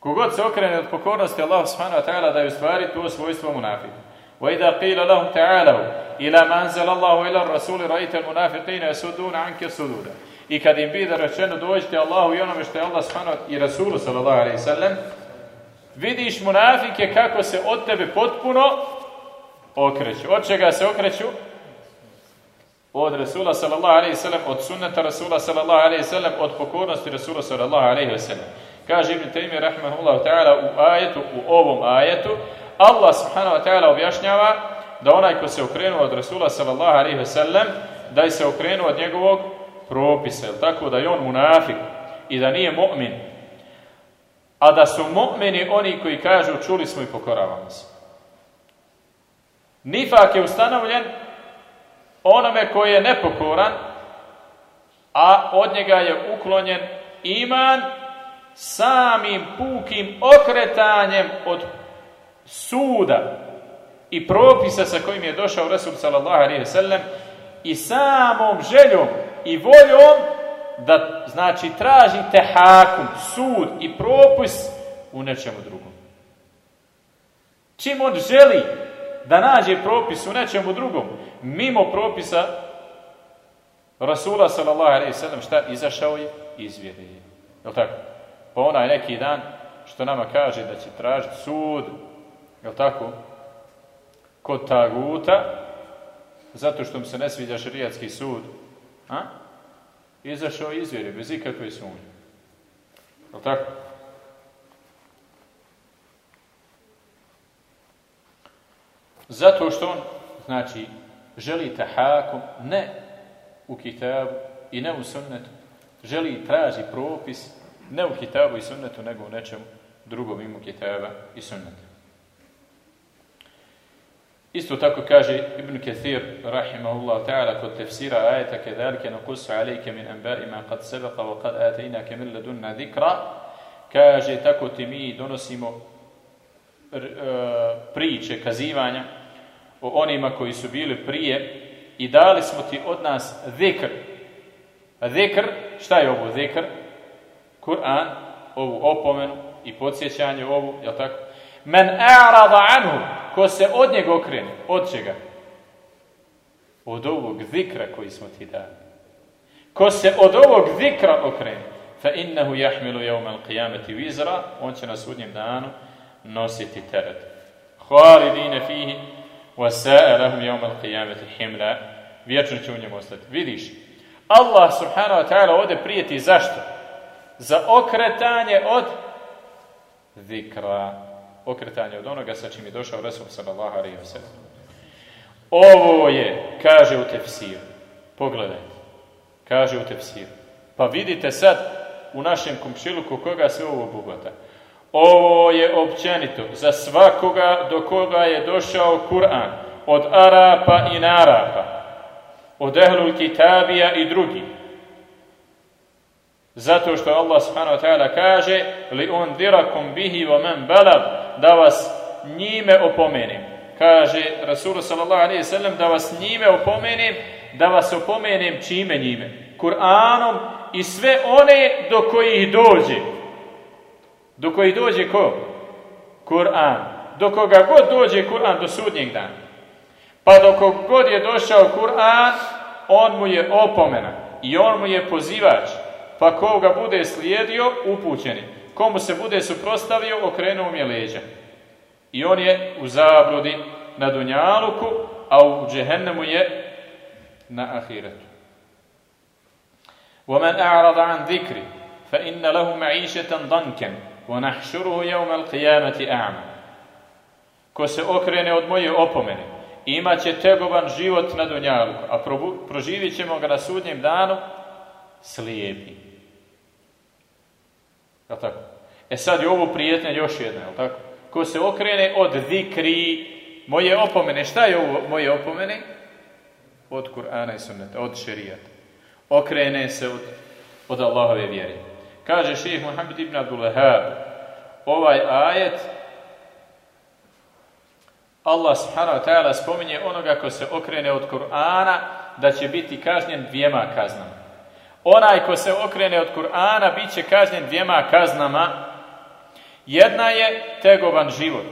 Kogod se okrene od pokornosti Allahu subhanahu wa ta'ala da je u stvari to svojstvo munafika. وإذا قيل لهم تعالوا إلى ما أنزل الله إلى الرسول رأيت المنافقين يسدون عنك سدودا I kad im bide rečeno dođite Allahu i onome što je Allah subhanahu i Rasulu sallallahu alaihi sallam, vidiš munafike kako se od tebe potpuno okreću. Od čega se okreću? Od Rasula sallallahu alaihi sallam, od sunneta Rasula sallallahu alaihi sallam, od pokornosti Rasula sallallahu alaihi sallam. Kaže Ibn Taymi rahmahullahu ta'ala u ajetu, u ovom ajetu, Allah subhanahu wa ta'ala objašnjava da onaj ko se okrenuo od Rasula sallallahu alaihi ve sellem, da je se okrenuo od njegovog propisa, tako da je on munafik i da nije mu'min. A da su mu'mini oni koji kažu čuli smo i pokoravamo se. Nifak je ustanovljen onome koji je nepokoran, a od njega je uklonjen iman samim pukim okretanjem od suda i propisa sa kojim je došao Resul sallallahu alaihi sellem i samom željom i voljom da znači tražite hakum, sud i propis u nečemu drugom. Čim on želi da nađe propis u nečemu drugom, mimo propisa Rasula sallallahu alaihi sellem, šta izašao je? Izvjere je. Jel tako? Pa onaj neki dan što nama kaže da će tražiti sud Jel tako? Kod taguta, zato što mu se ne sviđa šarijatski sud, a? izašao izvjeri, bez ikakve sumnje. Jel tako? Zato što on, znači, želi tahakom, ne u kitabu i ne u sunnetu. Želi traži propis, ne u kitabu i sunnetu, nego u nečemu drugom imu kitaba i sunneta. Isto tako kaže Ibn Kathir, rahimahullah ta'ala, kod tefsira ajeta nakusu alejke min anba'i ma qad sabaqa wa qad atajnaka min ladunna dhikra, kaže tako ti mi donosimo e, priče, kazivanja o onima koji su bili prije i dali smo ti od nas zikr. Zikr, šta je ovo zikr? Kur'an, ovu opomenu i podsjećanje ovu, jel tako? Men a'rada anhu, ko se od njega okrene, od čega? Od ovog zikra koji smo ti dali. Ko se od ovog zikra okrene, fa innahu jahmilu jevma al-qiyamati vizra, on će na sudnjem danu nositi teret. Hvalidine fihi, al-qiyamati himla, vječno će u njemu ostati. Vidiš, Allah subhanahu wa ta'ala ovdje prijeti zašto? Za okretanje od zikra okretanje od onoga sa čim je došao Resul sallallahu alaihi wa. Ovo je, kaže u tefsiru, pogledajte, kaže u tefsiru. Pa vidite sad u našem komšiluku koga se ovo obuhvata. Ovo je općenito za svakoga do koga je došao Kur'an, od Arapa i Narapa, od Ehlul Kitabija i drugih. Zato što Allah subhanahu wa ta'ala kaže li on dirakum bihi wa man balad da vas njime opomenem. Kaže Rasul sallallahu alaihi sallam da vas njime opomenem, da vas opomenem čime njime? Kur'anom i sve one do kojih dođe. Do kojih dođe ko? Kur'an. Do koga god dođe Kur'an do sudnjeg dana. Pa dok god je došao Kur'an, on mu je opomena i on mu je pozivač pa ko ga bude slijedio, upućeni. Komu se bude suprostavio, okrenuo mi je leđa. I on je u zabludi na Dunjaluku, a u Džehennemu je na Ahiretu. وَمَنْ أَعْرَضَ عَنْ ذِكْرِ فَإِنَّ لَهُ مَعِيشَةً ضَنْكًا وَنَحْشُرُهُ يَوْمَ الْقِيَامَةِ أَعْمَ Ko se okrene od moje opomene, imat će tegoban život na Dunjaluku, a proživit ćemo ga na sudnjem danu slijepi. Jel tako? E sad je ovo prijetnja još jedna, jel tako? Ko se okrene od zikri, moje opomene, šta je ovo moje opomene? Od Kur'ana i sunneta, od šerijata. Okrene se od, od Allahove vjere. Kaže ših Muhammed ibn Abdullah, ovaj ajet Allah subhanahu wa ta'ala spominje onoga ko se okrene od Kur'ana da će biti kažnjen dvijema kaznama. Onaj ko se okrene od Kur'ana bit će kažnjen dvijema kaznama. Jedna je tegoban život.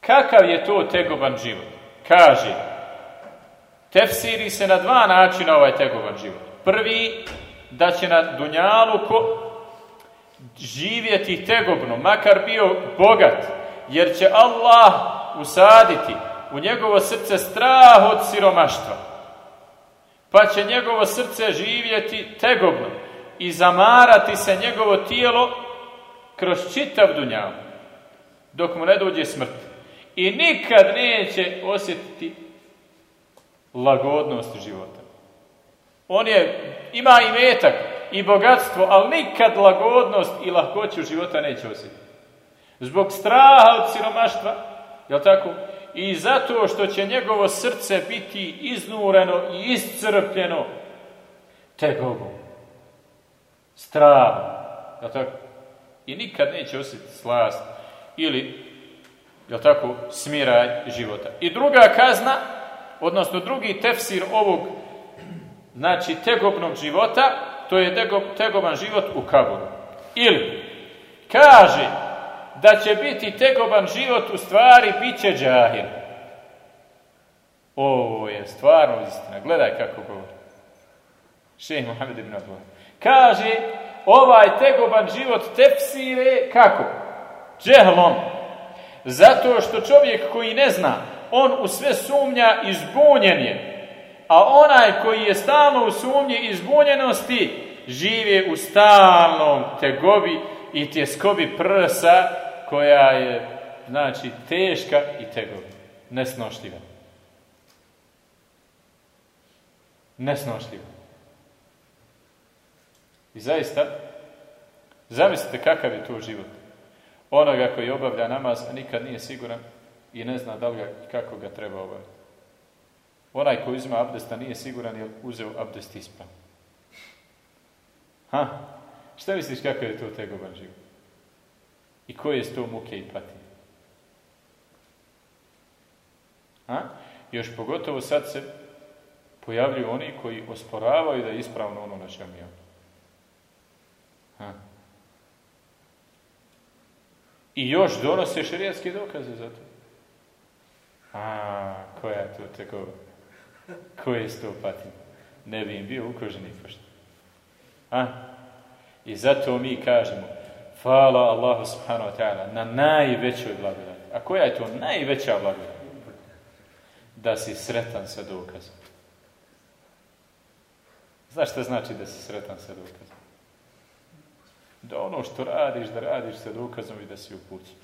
Kakav je to tegoban život? Kaže, tefsiri se na dva načina ovaj tegoban život. Prvi, da će na Dunjalu ko živjeti tegobno, makar bio bogat, jer će Allah usaditi u njegovo srce strah od siromaštva. Pa će njegovo srce živjeti tegobno i zamarati se njegovo tijelo kroz čitav dunjav, dok mu ne dođe smrt. I nikad neće osjetiti lagodnost života. On je, ima i metak, i bogatstvo, ali nikad lagodnost i lahkoću života neće osjetiti. Zbog straha od siromaštva, jel tako? I zato što će njegovo srce biti iznureno i iscrpljeno tegobom. Strah, jel tako? I nikad neće osjetiti slast ili, jel tako, smiraj života. I druga kazna, odnosno drugi tefsir ovog, znači tegobnog života, to je tegoban život u kaboru. Ili, kaže da će biti tegoban život u stvari bit će džahil. Ovo je stvarno istina. Gledaj kako govori. Šeh Mohamed ibn Abdullah. Kaže, ovaj tegoban život tefsire kako? Džehlom. Zato što čovjek koji ne zna, on u sve sumnja izbunjen je. A onaj koji je stalno u sumnji i zbunjenosti, žive u stalnom tegobi i tjeskobi prsa koja je, znači, teška i tegobi. Nesnošljiva. Nesnošljiva. I zaista, zamislite kakav je to život. Onoga koji obavlja namaz, nikad nije siguran i ne zna da li ga, kako ga treba obaviti. Onaj koji uzima abdesta nije siguran je uzeo abdest ispravno. Ha? Šta misliš kako je to tegoban život? I koje su to muke i patnje? Ha? Još pogotovo sad se pojavljuju oni koji osporavaju da je ispravno ono na čemu je Ha? I još donose šerijatske dokaze za to. A, koja je to tako? Koje je to patnje? Ne bi im bio ukoženi pošto. A? I zato mi kažemo, hvala Allahu subhanahu wa ta'ala na najvećoj blagodati. A koja je to najveća blagodat? Da si sretan sa dokazom. Znaš što znači da si sretan sa dokazom? Da ono što radiš, da radiš sa dokazom i da si upućen.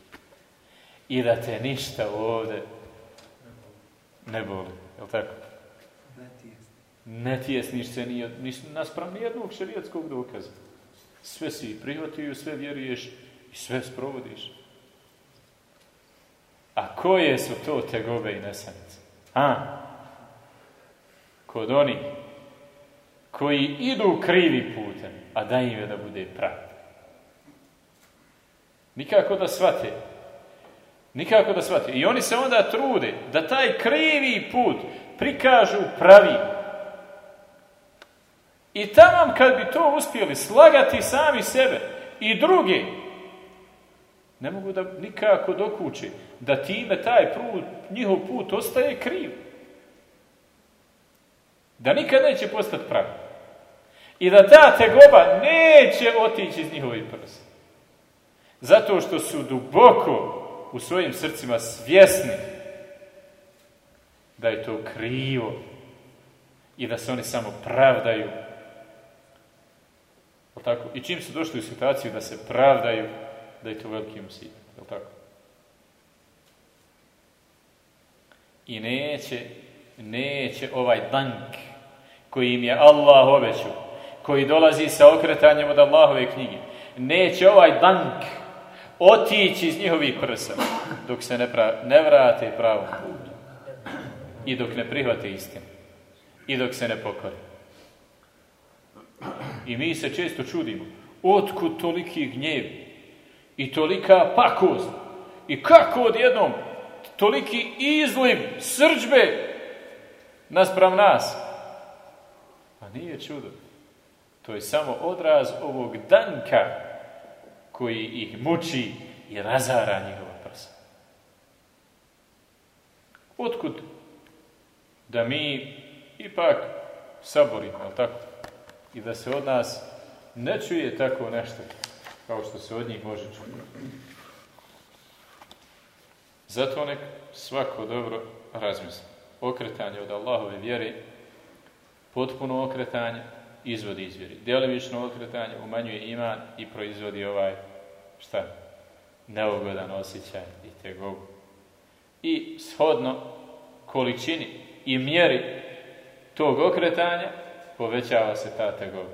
I da te ništa ovdje ne boli. Je tako? Ne tijesniš se ni, naspram nijednog šerijatskog dokaza. Sve si prihvatio, sve vjeruješ i sve sprovodiš. A koje su to tegobe i nesanice? A? Kod onih koji idu krivi putem, a da im je da bude prav. Nikako da shvate. Nikako da shvate. I oni se onda trude da taj krivi put prikažu pravi. I tamo kad bi to uspjeli slagati sami sebe i drugi, ne mogu da nikako dokući da time taj put, njihov put ostaje kriv. Da nikad neće postati pravi. I da ta tegoba neće otići iz njihovih prsa. Zato što su duboko u svojim srcima svjesni da je to krivo i da se oni samo pravdaju tako? I čim su došli u situaciju da se pravdaju, da je to veliki musibet. Je tako? I neće, neće ovaj dank koji im je Allah obećao, koji dolazi sa okretanjem od Allahove knjige, neće ovaj dank otići iz njihovih prsa dok se ne, pra, ne vrate pravom putu i dok ne prihvate istinu i dok se ne pokore. I mi se često čudimo. Otkud toliki gnjev i tolika pakost i kako odjednom toliki izliv srđbe naspram nas. Pa nije čudo. To je samo odraz ovog danka koji ih muči i razara njihova prsa. Otkud da mi ipak saborimo, jel tako? I da se od nas ne čuje tako nešto kao što se od njih može čuti. Zato nek svako dobro razmisli. Okretanje od Allahove vjere, potpuno okretanje, izvodi izvjeri. Djelovično okretanje umanjuje iman i proizvodi ovaj, šta? Neugodan osjećaj i tegovu. I shodno količini i mjeri tog okretanja povećava se ta tegova.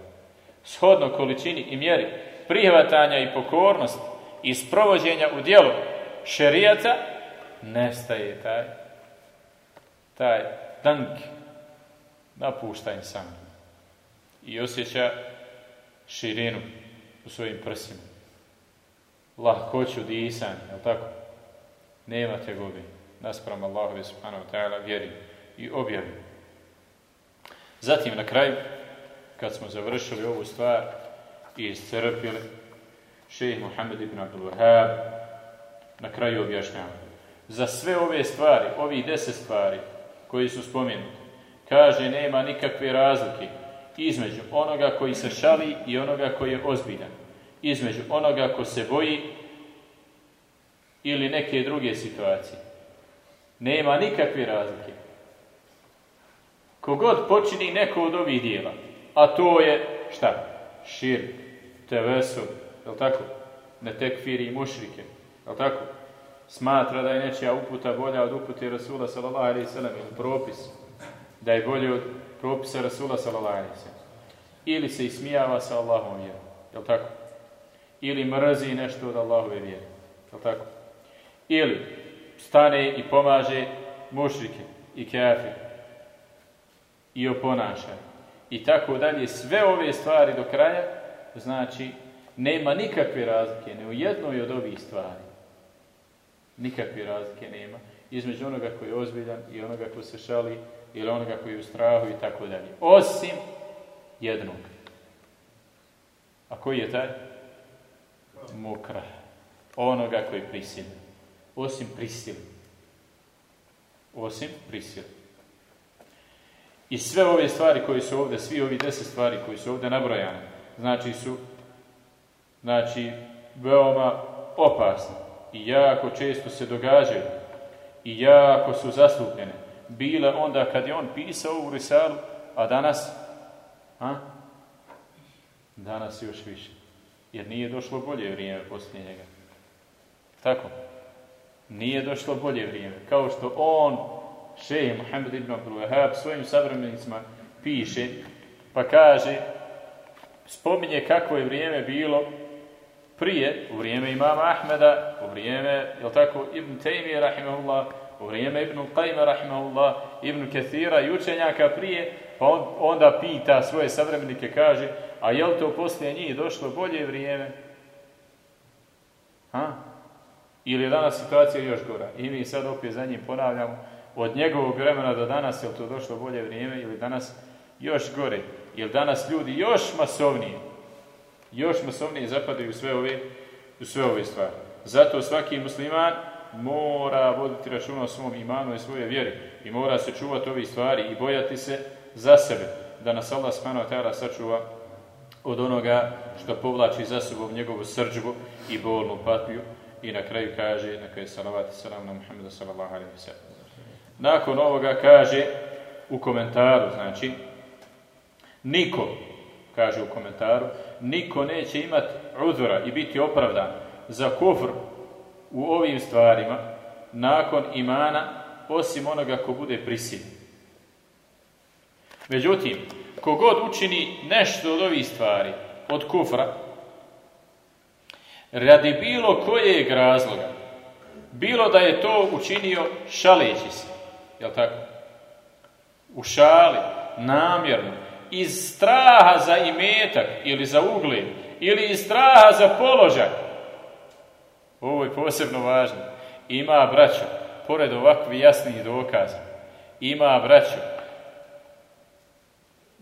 Shodno količini i mjeri prihvatanja i pokornost i sprovođenja u djelu šerijata nestaje taj taj dank napušta sam i osjeća širinu u svojim prsima. Lahkoću disanja, je tako? Nema tegobe. Naspram Allahove subhanahu ta'ala vjeri i objavi. Zatim na kraju, kad smo završili ovu stvar i iscrpili, šejh Muhammed ibn Abdul Wahab na kraju objašnjava. Za sve ove stvari, ovih deset stvari koji su spomenuti, kaže nema nikakve razlike između onoga koji se šali i onoga koji je ozbiljan. Između onoga ko se boji ili neke druge situacije. Nema nikakve razlike. Kogod počini neko od ovih dijela, a to je šta? Širk, tevesu, je tako? Ne tekfiri i mušrike, je tako? Smatra da je nečija uputa bolja od upute Rasula sallallahu alaihi sallam ili propis, da je bolje od propisa Rasula sallallahu Ili se ismijava sa Allahom vjerom, je tako? Ili mrzi nešto od Allahove vjere, je tako? Ili stane i pomaže mušrike i kafir i oponaša i tako dalje. Sve ove stvari do kraja, znači, nema nikakve razlike, ne u jednoj od ovih stvari. Nikakve razlike nema između onoga koji je ozbiljan i onoga koji se šali ili onoga koji je u strahu i tako dalje. Osim jednog. A koji je taj? Mokra. Onoga koji prisili. Osim prisili. Osim prisili. I sve ove stvari koje su ovdje, svi ovi deset stvari koji su ovdje nabrojane, znači su znači, veoma opasne i jako često se događaju i jako su zastupljene. Bile onda kad je on pisao u Risalu, a danas, a? Danas još više. Jer nije došlo bolje vrijeme poslije njega. Tako? Nije došlo bolje vrijeme. Kao što on, šehe Muhammed ibn Abdul Wahab, svojim savremenicima piše, pa kaže, spominje kako je vrijeme bilo prije, u vrijeme imama Ahmeda, u vrijeme, jel tako, Ibn Taymi, rahimahullah, u vrijeme Ibn Qajma, rahimahullah, Ibn Kathira i učenjaka prije, pa on, onda pita svoje savremenike, kaže, a je li to poslije njih došlo bolje vrijeme? Ha? Ili je danas situacija još gora? I mi sad opet za njim ponavljamo, od njegovog vremena do danas, je li to došlo bolje vrijeme ili danas još gore? Jer danas ljudi još masovnije, još masovnije zapadaju sve ove, u sve ove stvari. Zato svaki musliman mora voditi računa o svom imanu i svoje vjeri i mora se čuvati ovih stvari i bojati se za sebe, da nas Allah s.w.t. sačuva od onoga što povlači za sobom njegovu srđbu i bolnu patnju i na kraju kaže, na kraju salavati salam na Muhammeda sallallahu alaihi Nakon ovoga kaže u komentaru, znači, niko, kaže u komentaru, niko neće imati uzora i biti opravdan za kufr u ovim stvarima nakon imana osim onoga ko bude prisiljen. Međutim, kogod učini nešto od ovih stvari, od kufra, radi bilo kojeg razloga, bilo da je to učinio šaleći se, jel tako? U šali, namjerno, iz straha za imetak ili za ugled, ili iz straha za položaj, ovo je posebno važno, ima braćo, pored ovakvih jasnih dokaza, ima braćo,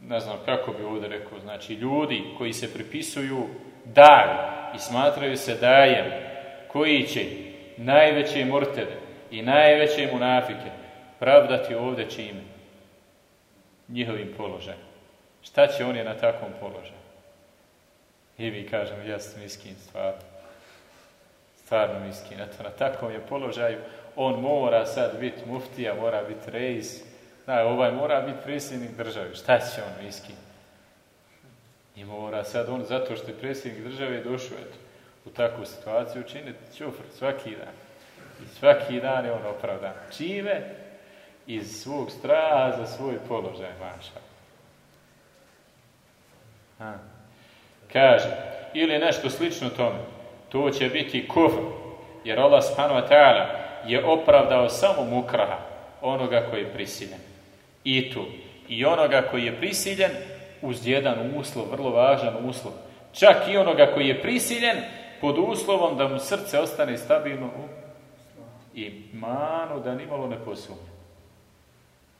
ne znam kako bi ovdje rekao, znači ljudi koji se pripisuju davi, i smatraju se dajem koji će najveće mortede i najveće munafike pravdati ovdje čime? Njihovim položajem. Šta će oni na takvom položaju? I mi kažemo, ja sam miskin, stvarno. Stvarno miskin. Eto, na takvom je položaju. On mora sad biti muftija, mora biti reis. Da, ovaj mora biti predsjednik države. Šta će on miskin? I mora sad on, zato što je predsjednik države došao eto, u takvu situaciju, učiniti čufr svaki dan. I svaki dan je on opravdan. Čime? Iz svog straha za svoj položaj, maša. Ha. Kaže, ili nešto slično tome, to će biti kufr, jer Allah subhanahu wa je opravdao samo mukraha, onoga koji je prisiljen. I tu. I onoga koji je prisiljen uz jedan uslov, vrlo važan uslov. Čak i onoga koji je prisiljen pod uslovom da mu srce ostane stabilno u imanu, da nimalo ne posumnje.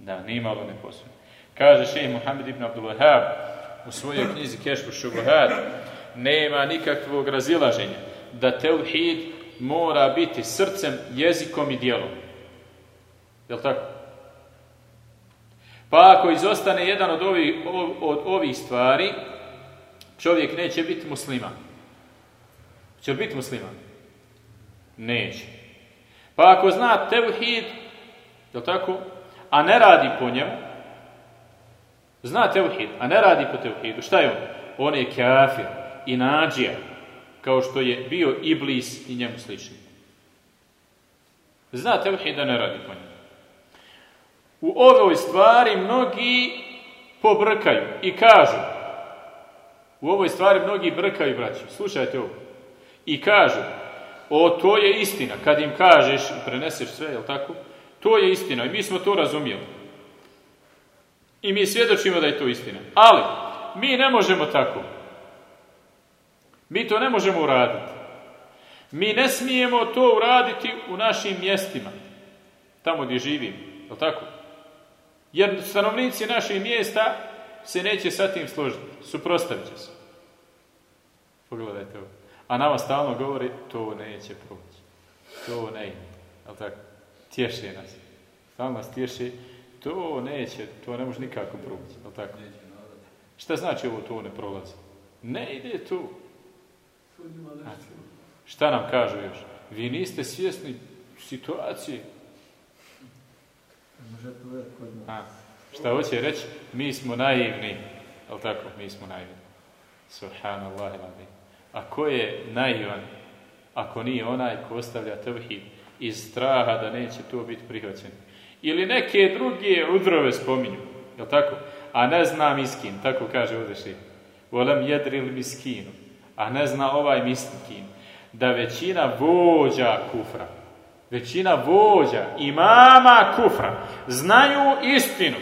Da nimalo ne posumnje. Kaže šeji Muhammed ibn Abdul Wahab u svojoj knjizi Kešfu Šubuhat nema nikakvog razilaženja da teuhid mora biti srcem, jezikom i dijelom. Jel tako? Pa ako izostane jedan od ovih, od ovih stvari, čovjek neće biti musliman. Će biti musliman? Neće. Pa ako zna tevhid, je tako, a ne radi po njemu, zna tevhid, a ne radi po tevhidu, šta je on? On je kafir i nađija, kao što je bio iblis i njemu slični. Zna tevhid, a ne radi po njemu. U ovoj stvari mnogi pobrkaju i kažu, u ovoj stvari mnogi brkaju, braći, slušajte ovo, i kažu, o, to je istina, kad im kažeš i preneseš sve, jel tako, to je istina i mi smo to razumjeli. I mi svjedočimo da je to istina. Ali, mi ne možemo tako. Mi to ne možemo uraditi. Mi ne smijemo to uraditi u našim mjestima, tamo gdje živimo, jel tako? Jer stanovnici naših mjesta se neće sa tim složiti. Suprostavit će se. Pogledajte ovo. A nama stalno govori, to neće proći. To ne ide. Jel tako? Tješi nas. Stalno nas tješi, to neće, to ne može nikako proći. Jel tako? Šta znači ovo to ne prolazi? Ne ide tu. Šta nam kažu još? Vi niste svjesni situacije a, šta hoće reći? Mi smo naivni. Jel tako? Mi smo naivni. Subhanallah A ko je naivan? Ako nije onaj ko ostavlja tevhid iz straha da neće to biti prihvaćen. Ili neke druge udrove spominju. Jel tako? A ne zna miskin. Tako kaže ovdje še. Volem jedril miskinu. A ne zna ovaj miskin. Da većina vođa kufra većina vođa, imama kufra, znaju istinu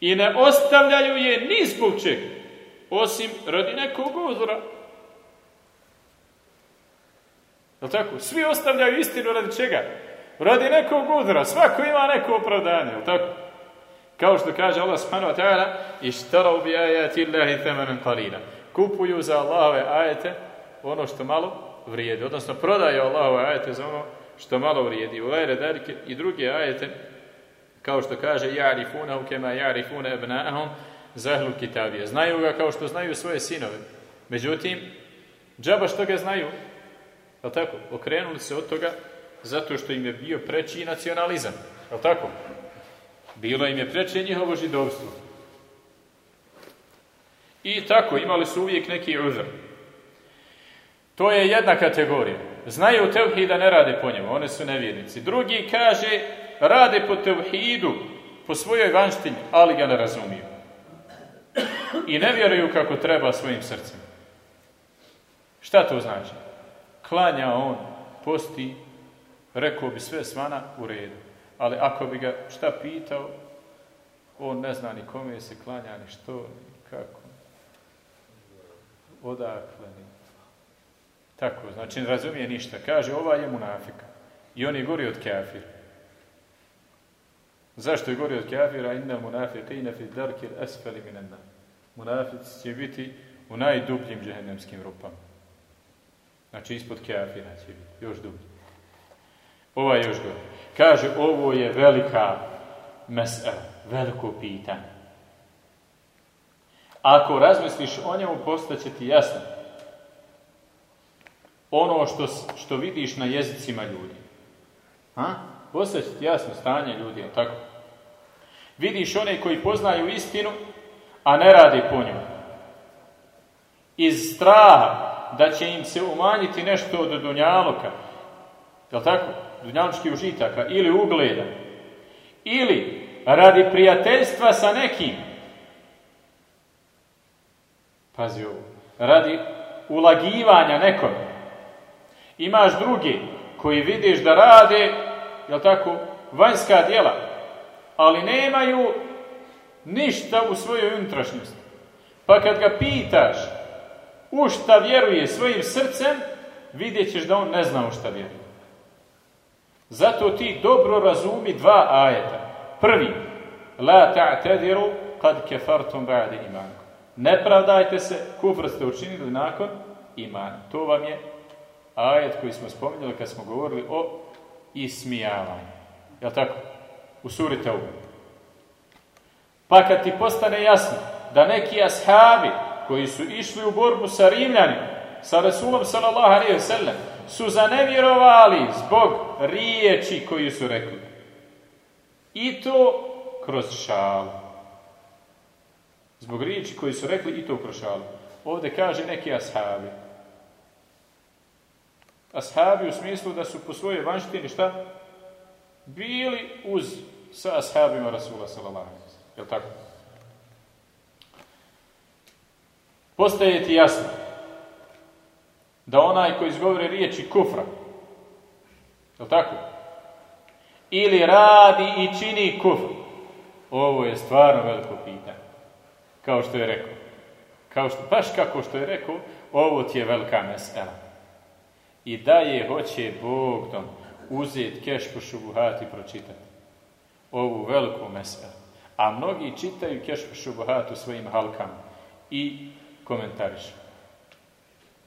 i ne ostavljaju je ni zbog čega, osim radi nekog uzora. Je tako? Svi ostavljaju istinu radi čega? Radi nekog uzora. Svako ima neko opravdanje, je tako? Kao što kaže Allah subhanahu wa ta'ala Ištarau bi ajati Allahi themanan qalila. Kupuju za Allahove ajete ono što malo vrijedi. Odnosno prodaje Allahove ajete za ono što malo vrijedi. U i druge ajete, kao što kaže ja'rifuna kema ja'rifuna ebna'ahum zahlu kitabije. Znaju ga kao što znaju svoje sinove. Međutim, džaba što ga znaju, je tako? Okrenuli se od toga zato što im je bio preći nacionalizam. Je tako? Bilo im je preče njihovo židovstvo. I tako, imali su uvijek neki uzor. To je jedna kategorija. Znaju tevhid da ne rade po njemu, one su nevjernici. Drugi kaže, rade po tevhidu, po svojoj vanštini, ali ga ne razumiju. I ne vjeruju kako treba svojim srcem. Šta to znači? Klanja on, posti, rekao bi sve svana u redu. Ali ako bi ga šta pitao, on ne zna ni kome se klanja, ni što, ni kako. Odakle, ni tako, znači ne razumije ništa. Kaže, ovaj je munafika. I on je gori od kafira. Zašto je gori od kafira? Inna munafiqina fi darki asfali minan Munafici će biti u najdubljim džehennemskim rupama. Znači ispod keafira će biti, još dublje. Ova još gore. Kaže, ovo je velika mesela, veliko pitanje. Ako razmisliš o njemu, postaće ti jasno ono što, što vidiš na jezicima ljudi. Ha? Postaće ti jasno stanje ljudi, tako? Vidiš one koji poznaju istinu, a ne rade po njoj. Iz straha da će im se umanjiti nešto od dunjaluka, je tako? Dunjalučki užitaka, ili ugleda, ili radi prijateljstva sa nekim, pazi ovo, radi ulagivanja nekome, imaš drugi koji vidiš da rade, jel tako, vanjska djela, ali nemaju ništa u svojoj unutrašnjosti. Pa kad ga pitaš u šta vjeruje svojim srcem, vidjet ćeš da on ne zna u šta vjeruje. Zato ti dobro razumi dva ajeta. Prvi, la ta'tadiru kad kefartum ba'di imanku. Ne pravdajte se, kufr ste učinili nakon imana. To vam je ajet koji smo spominjali kad smo govorili o ismijavanju. Jel tako? U suri. Pa kad ti postane jasno da neki ashabi koji su išli u borbu sa Rimljanima, sa Rasulom sallallahu alaihi sallam, su zanevjerovali zbog riječi koju su rekli. I to kroz šalu. Zbog riječi koji su rekli i to kroz šalu. Ovdje kaže neki ashabi. Ashabi u smislu da su po svojoj vanštini šta? Bili uz sa ashabima Rasula sallallahu Jel tako? Postaje ti jasno da onaj koji izgovori riječi kufra, jel tako? Ili radi i čini kufr. Ovo je stvarno veliko pitanje. Kao što je rekao. Kao što, baš kako što je rekao, ovo ti je velika mesela. I da je hoće Bog dom uzeti kešpu šubuhat i pročitati ovu veliku meselu. A mnogi čitaju kešpu šubuhat u svojim halkama i komentarišu.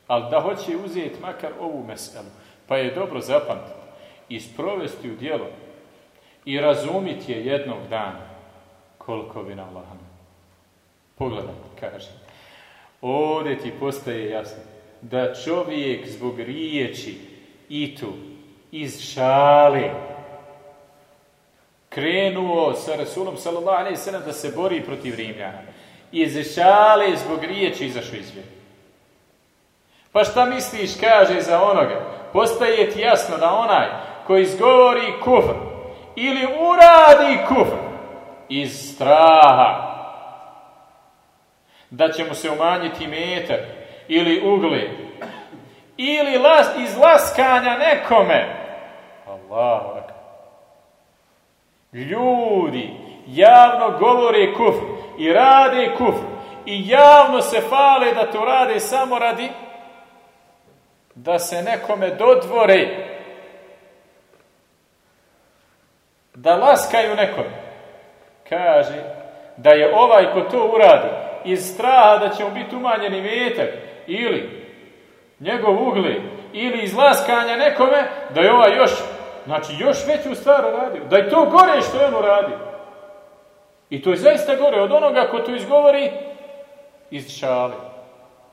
Ali da hoće uzeti makar ovu meselu, pa je dobro zapamtiti i sprovesti u djelo i razumiti je jednog dana koliko bi nam lahano. Pogledaj, kaže. Ovdje ti postaje jasno da čovjek zbog riječi i tu iz šale krenuo sa Rasulom sallallahu alaihi sallam da se bori protiv Rimljana. Iz šale zbog riječi izašao iz Pa šta misliš, kaže za onoga? Postaje ti jasno da onaj koji izgovori kufr ili uradi kufr iz straha da će mu se umanjiti metak ili ugled ili las, iz laskanja nekome. Allah ljudi javno govore kufr i rade kufr. I javno se fale da to rade samo radi da se nekome dodvore da laskaju nekome. Kaže da je ovaj ko to uradi iz straha da će mu biti umanjeni metak ili njegov ugled ili iz laskanja nekome da je ovaj još znači još veću stvar uradio. Da je to gore što je on uradio i to je zaista gore od onoga ko to izgovori iz šale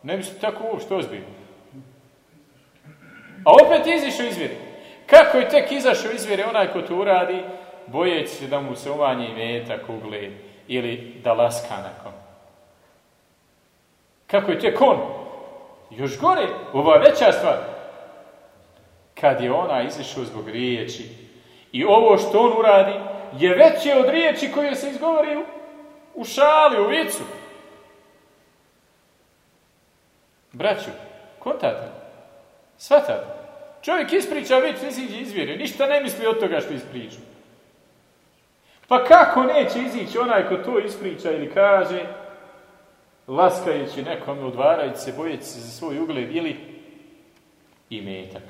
ne se tako uopšte ozbiljno. A opet izišao izvjeri kako je tek izašao izvjeri onaj ko to uradi bojeći se da mu se umanji metak ugled ili da laska nekom kako je tek on? Još gore, ova veća stvar. Kad je ona izišao zbog riječi i ovo što on uradi je veće od riječi koje se izgovori u, šali, u vicu. Braću, kontate, shvatate. Čovjek ispriča vic, iziđe izvjeri, ništa ne misli od toga što ispriča. Pa kako neće izići onaj ko to ispriča ili kaže, laskajući nekome, udvarajući se, bojeći se za svoj ugled ili i metak.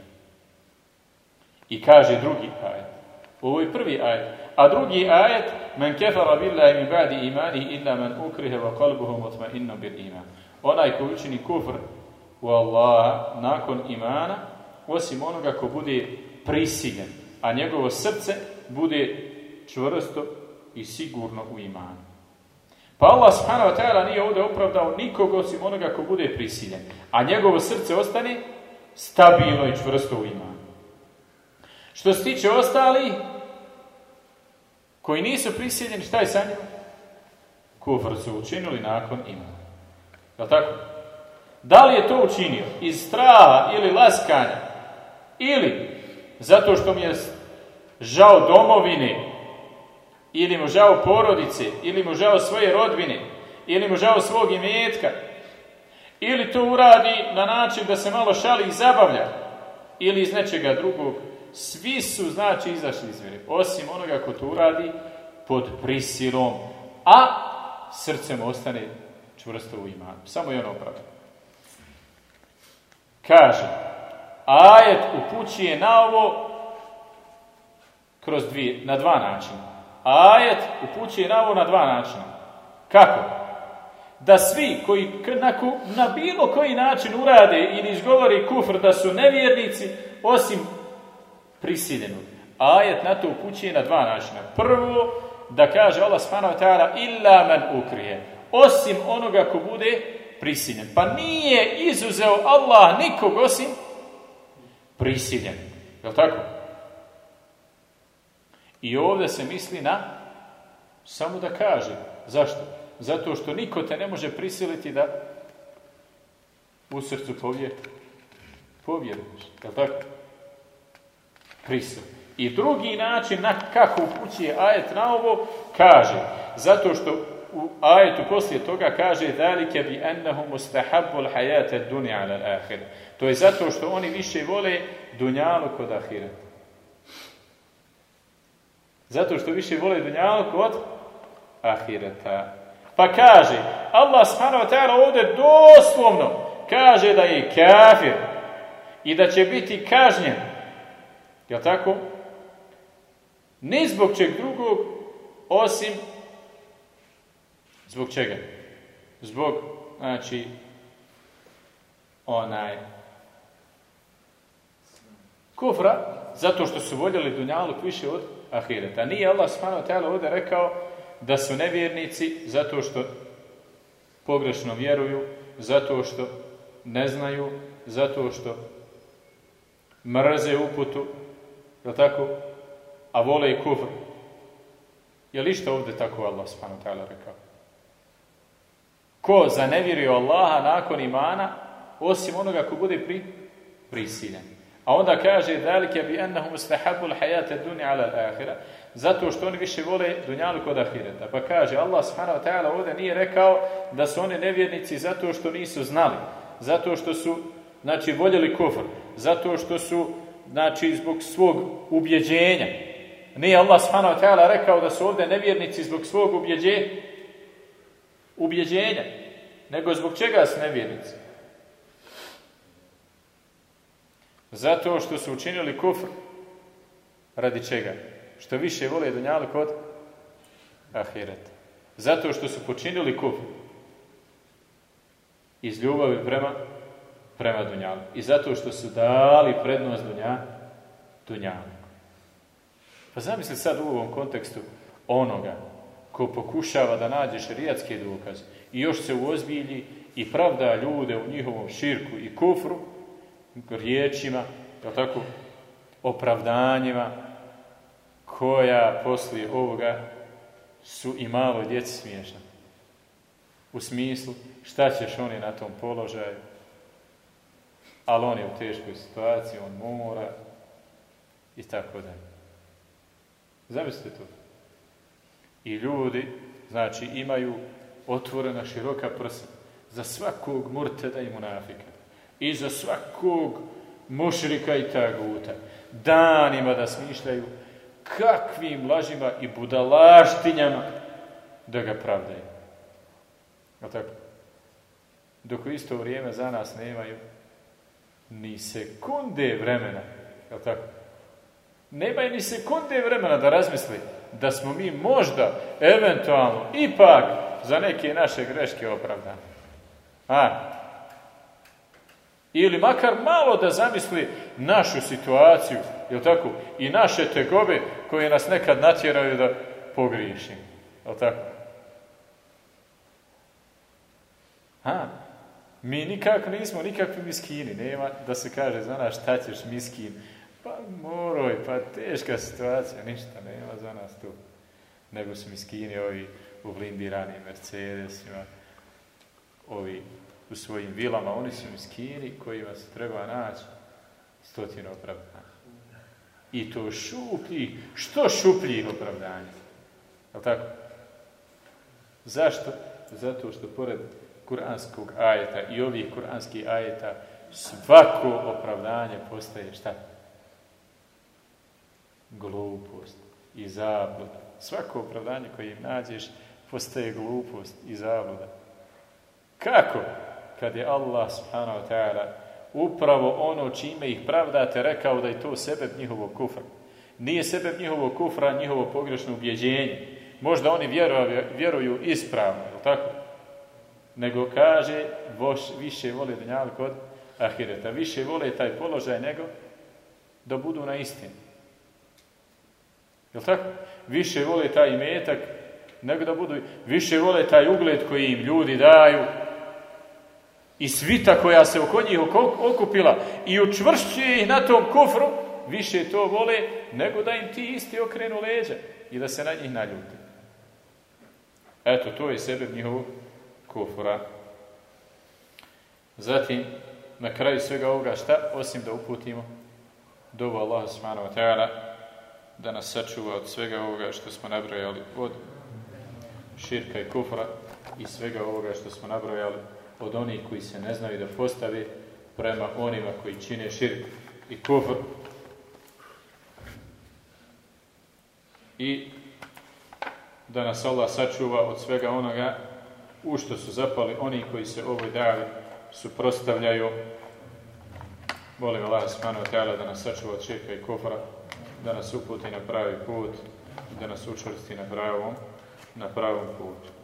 I kaže drugi ajet. Ovo je prvi ajet. A drugi ajet, men kefara billahi min ba'di imani illa man ukrihe wa qalbuhu mutma'innu bil iman. Onaj ko učini kufr u Allaha nakon imana, osim onoga ko bude prisiljen, a njegovo srce bude čvrsto i sigurno u imanu. Pa Allah subhanahu wa ta'ala nije ovdje opravdao nikog osim onoga ko bude prisiljen, a njegovo srce ostane stabilno i čvrsto u imanu. Što se tiče ostali koji nisu prisiljeni, šta je sa njima? Kufr su učinili nakon imana. Je tako? Da li je to učinio? Iz straha ili laskanja? Ili zato što mi je žao domovine? Ili mu žao porodice? Ili mu žao svoje rodbine? Ili mu žao svog imetka? Ili to uradi na način da se malo šali i zabavlja? Ili iz nečega drugog svi su znači izašli iz vjere osim onoga ko to uradi pod prisilom a srcem ostane čvrsto u imanu samo je ono opravda kaže ajet upućuje na ovo kroz dvije, na dva načina. Ajet upućuje na ovo na dva načina. Kako? Da svi koji na, na bilo koji način urade ili izgovori kufr da su nevjernici, osim prisiljenog. Ajet na to upućuje na dva načina. Prvo, da kaže Allah subhanahu ta'ala illa man ukrije. Osim onoga ko bude prisiljen. Pa nije izuzeo Allah nikog osim prisiljen. Je tako? I ovdje se misli na samo da kaže. Zašto? Zato što niko te ne može prisiliti da u srcu povjer, povjeruješ. Je tako? Prisil. I drugi način na kako upućuje ajet na ovo kaže. Zato što u ajetu poslije toga kaže dalike bi ennahum mustahabbul hayata dunya ala al To je zato što oni više vole dunjalu kod ahireta. Zato što više vole dunjalu kod ahireta. Pa kaže, Allah subhanahu wa ta'ala ovdje doslovno kaže da je kafir i da će biti kažnjen. Jel tako? Ni zbog čeg drugog, osim zbog čega? Zbog, znači, onaj kufra, zato što su voljeli dunjaluk više od ahireta. Nije Allah subhanahu ovdje rekao da su nevjernici zato što pogrešno vjeruju, zato što ne znaju, zato što mrze uputu, je tako? A vole i kufr. Je li što ovdje tako Allah subhanahu wa rekao? Ko zanevjeruje Allaha nakon imana, osim onoga ko bude pri, prisiljen. A onda kaže dalike bi ennahum istahabbu al-hayata dunya ala al-akhirah zato što oni više vole dunjalu kod ahireta. Pa kaže Allah subhanahu wa ta'ala ovdje nije rekao da su oni nevjernici zato što nisu znali, zato što su znači voljeli kufr, zato što su znači zbog svog ubjeđenja. Nije Allah subhanahu wa ta'ala rekao da su ovdje nevjernici zbog svog ubjeđenja, ubjeđenja, nego zbog čega su nevjernici? Zato što su učinili kufr. Radi čega? Što više vole dunjalu kod ahiret. Zato što su počinili kufr. Iz ljubavi prema, prema dunjalu. I zato što su dali prednost dunja, dunjalu. Pa zamisli sad u ovom kontekstu onoga ko pokušava da nađe šerijatske dokaze i još se uozbilji i pravda ljude u njihovom širku i kufru, riječima, jel tako, opravdanjima, koja poslije ovoga su i malo djeci smiješna. U smislu, šta ćeš oni na tom položaju, ali on je u teškoj situaciji, on mora, i tako dalje. Zamislite to. I ljudi, znači, imaju otvorena široka prsa za svakog murteda i munafika i za svakog mušrika i taguta. Danima da smišljaju kakvim lažima i budalaštinjama da ga pravdaju. tako? Dok u isto vrijeme za nas nemaju ni sekunde vremena, tako? Nemaju ni sekunde vremena da razmisli da smo mi možda, eventualno, ipak za neke naše greške opravdani. A? Ili makar malo da zamisli našu situaciju, jel tako? I naše tegobe koje nas nekad natjeraju da pogriješimo. Jel tako? A? Mi nikako nismo nikakvi miskini. Nema da se kaže za nas šta ćeš miskin. Pa moroj, pa teška situacija, ništa nema za nas tu. Nego su miskini ovi u blindirani Mercedesima, ovi u svojim vilama, oni su miskini kojima se treba naći stotinu opravdanja. I to šuplji, što šupljih opravdanja. Je tako? Zašto? Zato što pored kuranskog ajeta i ovih kuranskih ajeta svako opravdanje postaje šta? Glupost i zabluda. Svako opravdanje koje im nađeš postaje glupost i zabluda. Kako? Kad je Allah subhanahu wa ta'ala upravo ono čime ih pravdate rekao da je to sebe njihovog kufra. Nije sebe njihovog kufra, njihovo pogrešno ubjeđenje. Možda oni vjeruju, vjeruju ispravno, je tako? Nego kaže, voš, više vole dunjaluk kod ahireta. Više vole taj položaj nego da budu na istini. Jel tako? Više vole taj imetak nego da budu, više vole taj ugled koji im ljudi daju i svita koja se oko njih okupila i učvršćuje ih na tom kufru, više to vole nego da im ti isti okrenu leđa i da se na njih naljuti. Eto, to je sebe njihovog kufra. Zatim, na kraju svega ovoga šta? Osim da uputimo dobu Allah subhanahu wa ta'ala da nas sačuva od svega ovoga što smo nabrojali od širka i kufra i svega ovoga što smo nabrojali od onih koji se ne znaju da postave prema onima koji čine širk i kufr. I da nas Allah sačuva od svega onoga u što su zapali oni koji se ovoj davi suprostavljaju. Molim Allah subhanahu wa da nas sačuva od i kufra, da nas uputi na pravi put, da nas učvrsti na pravom, na pravom putu.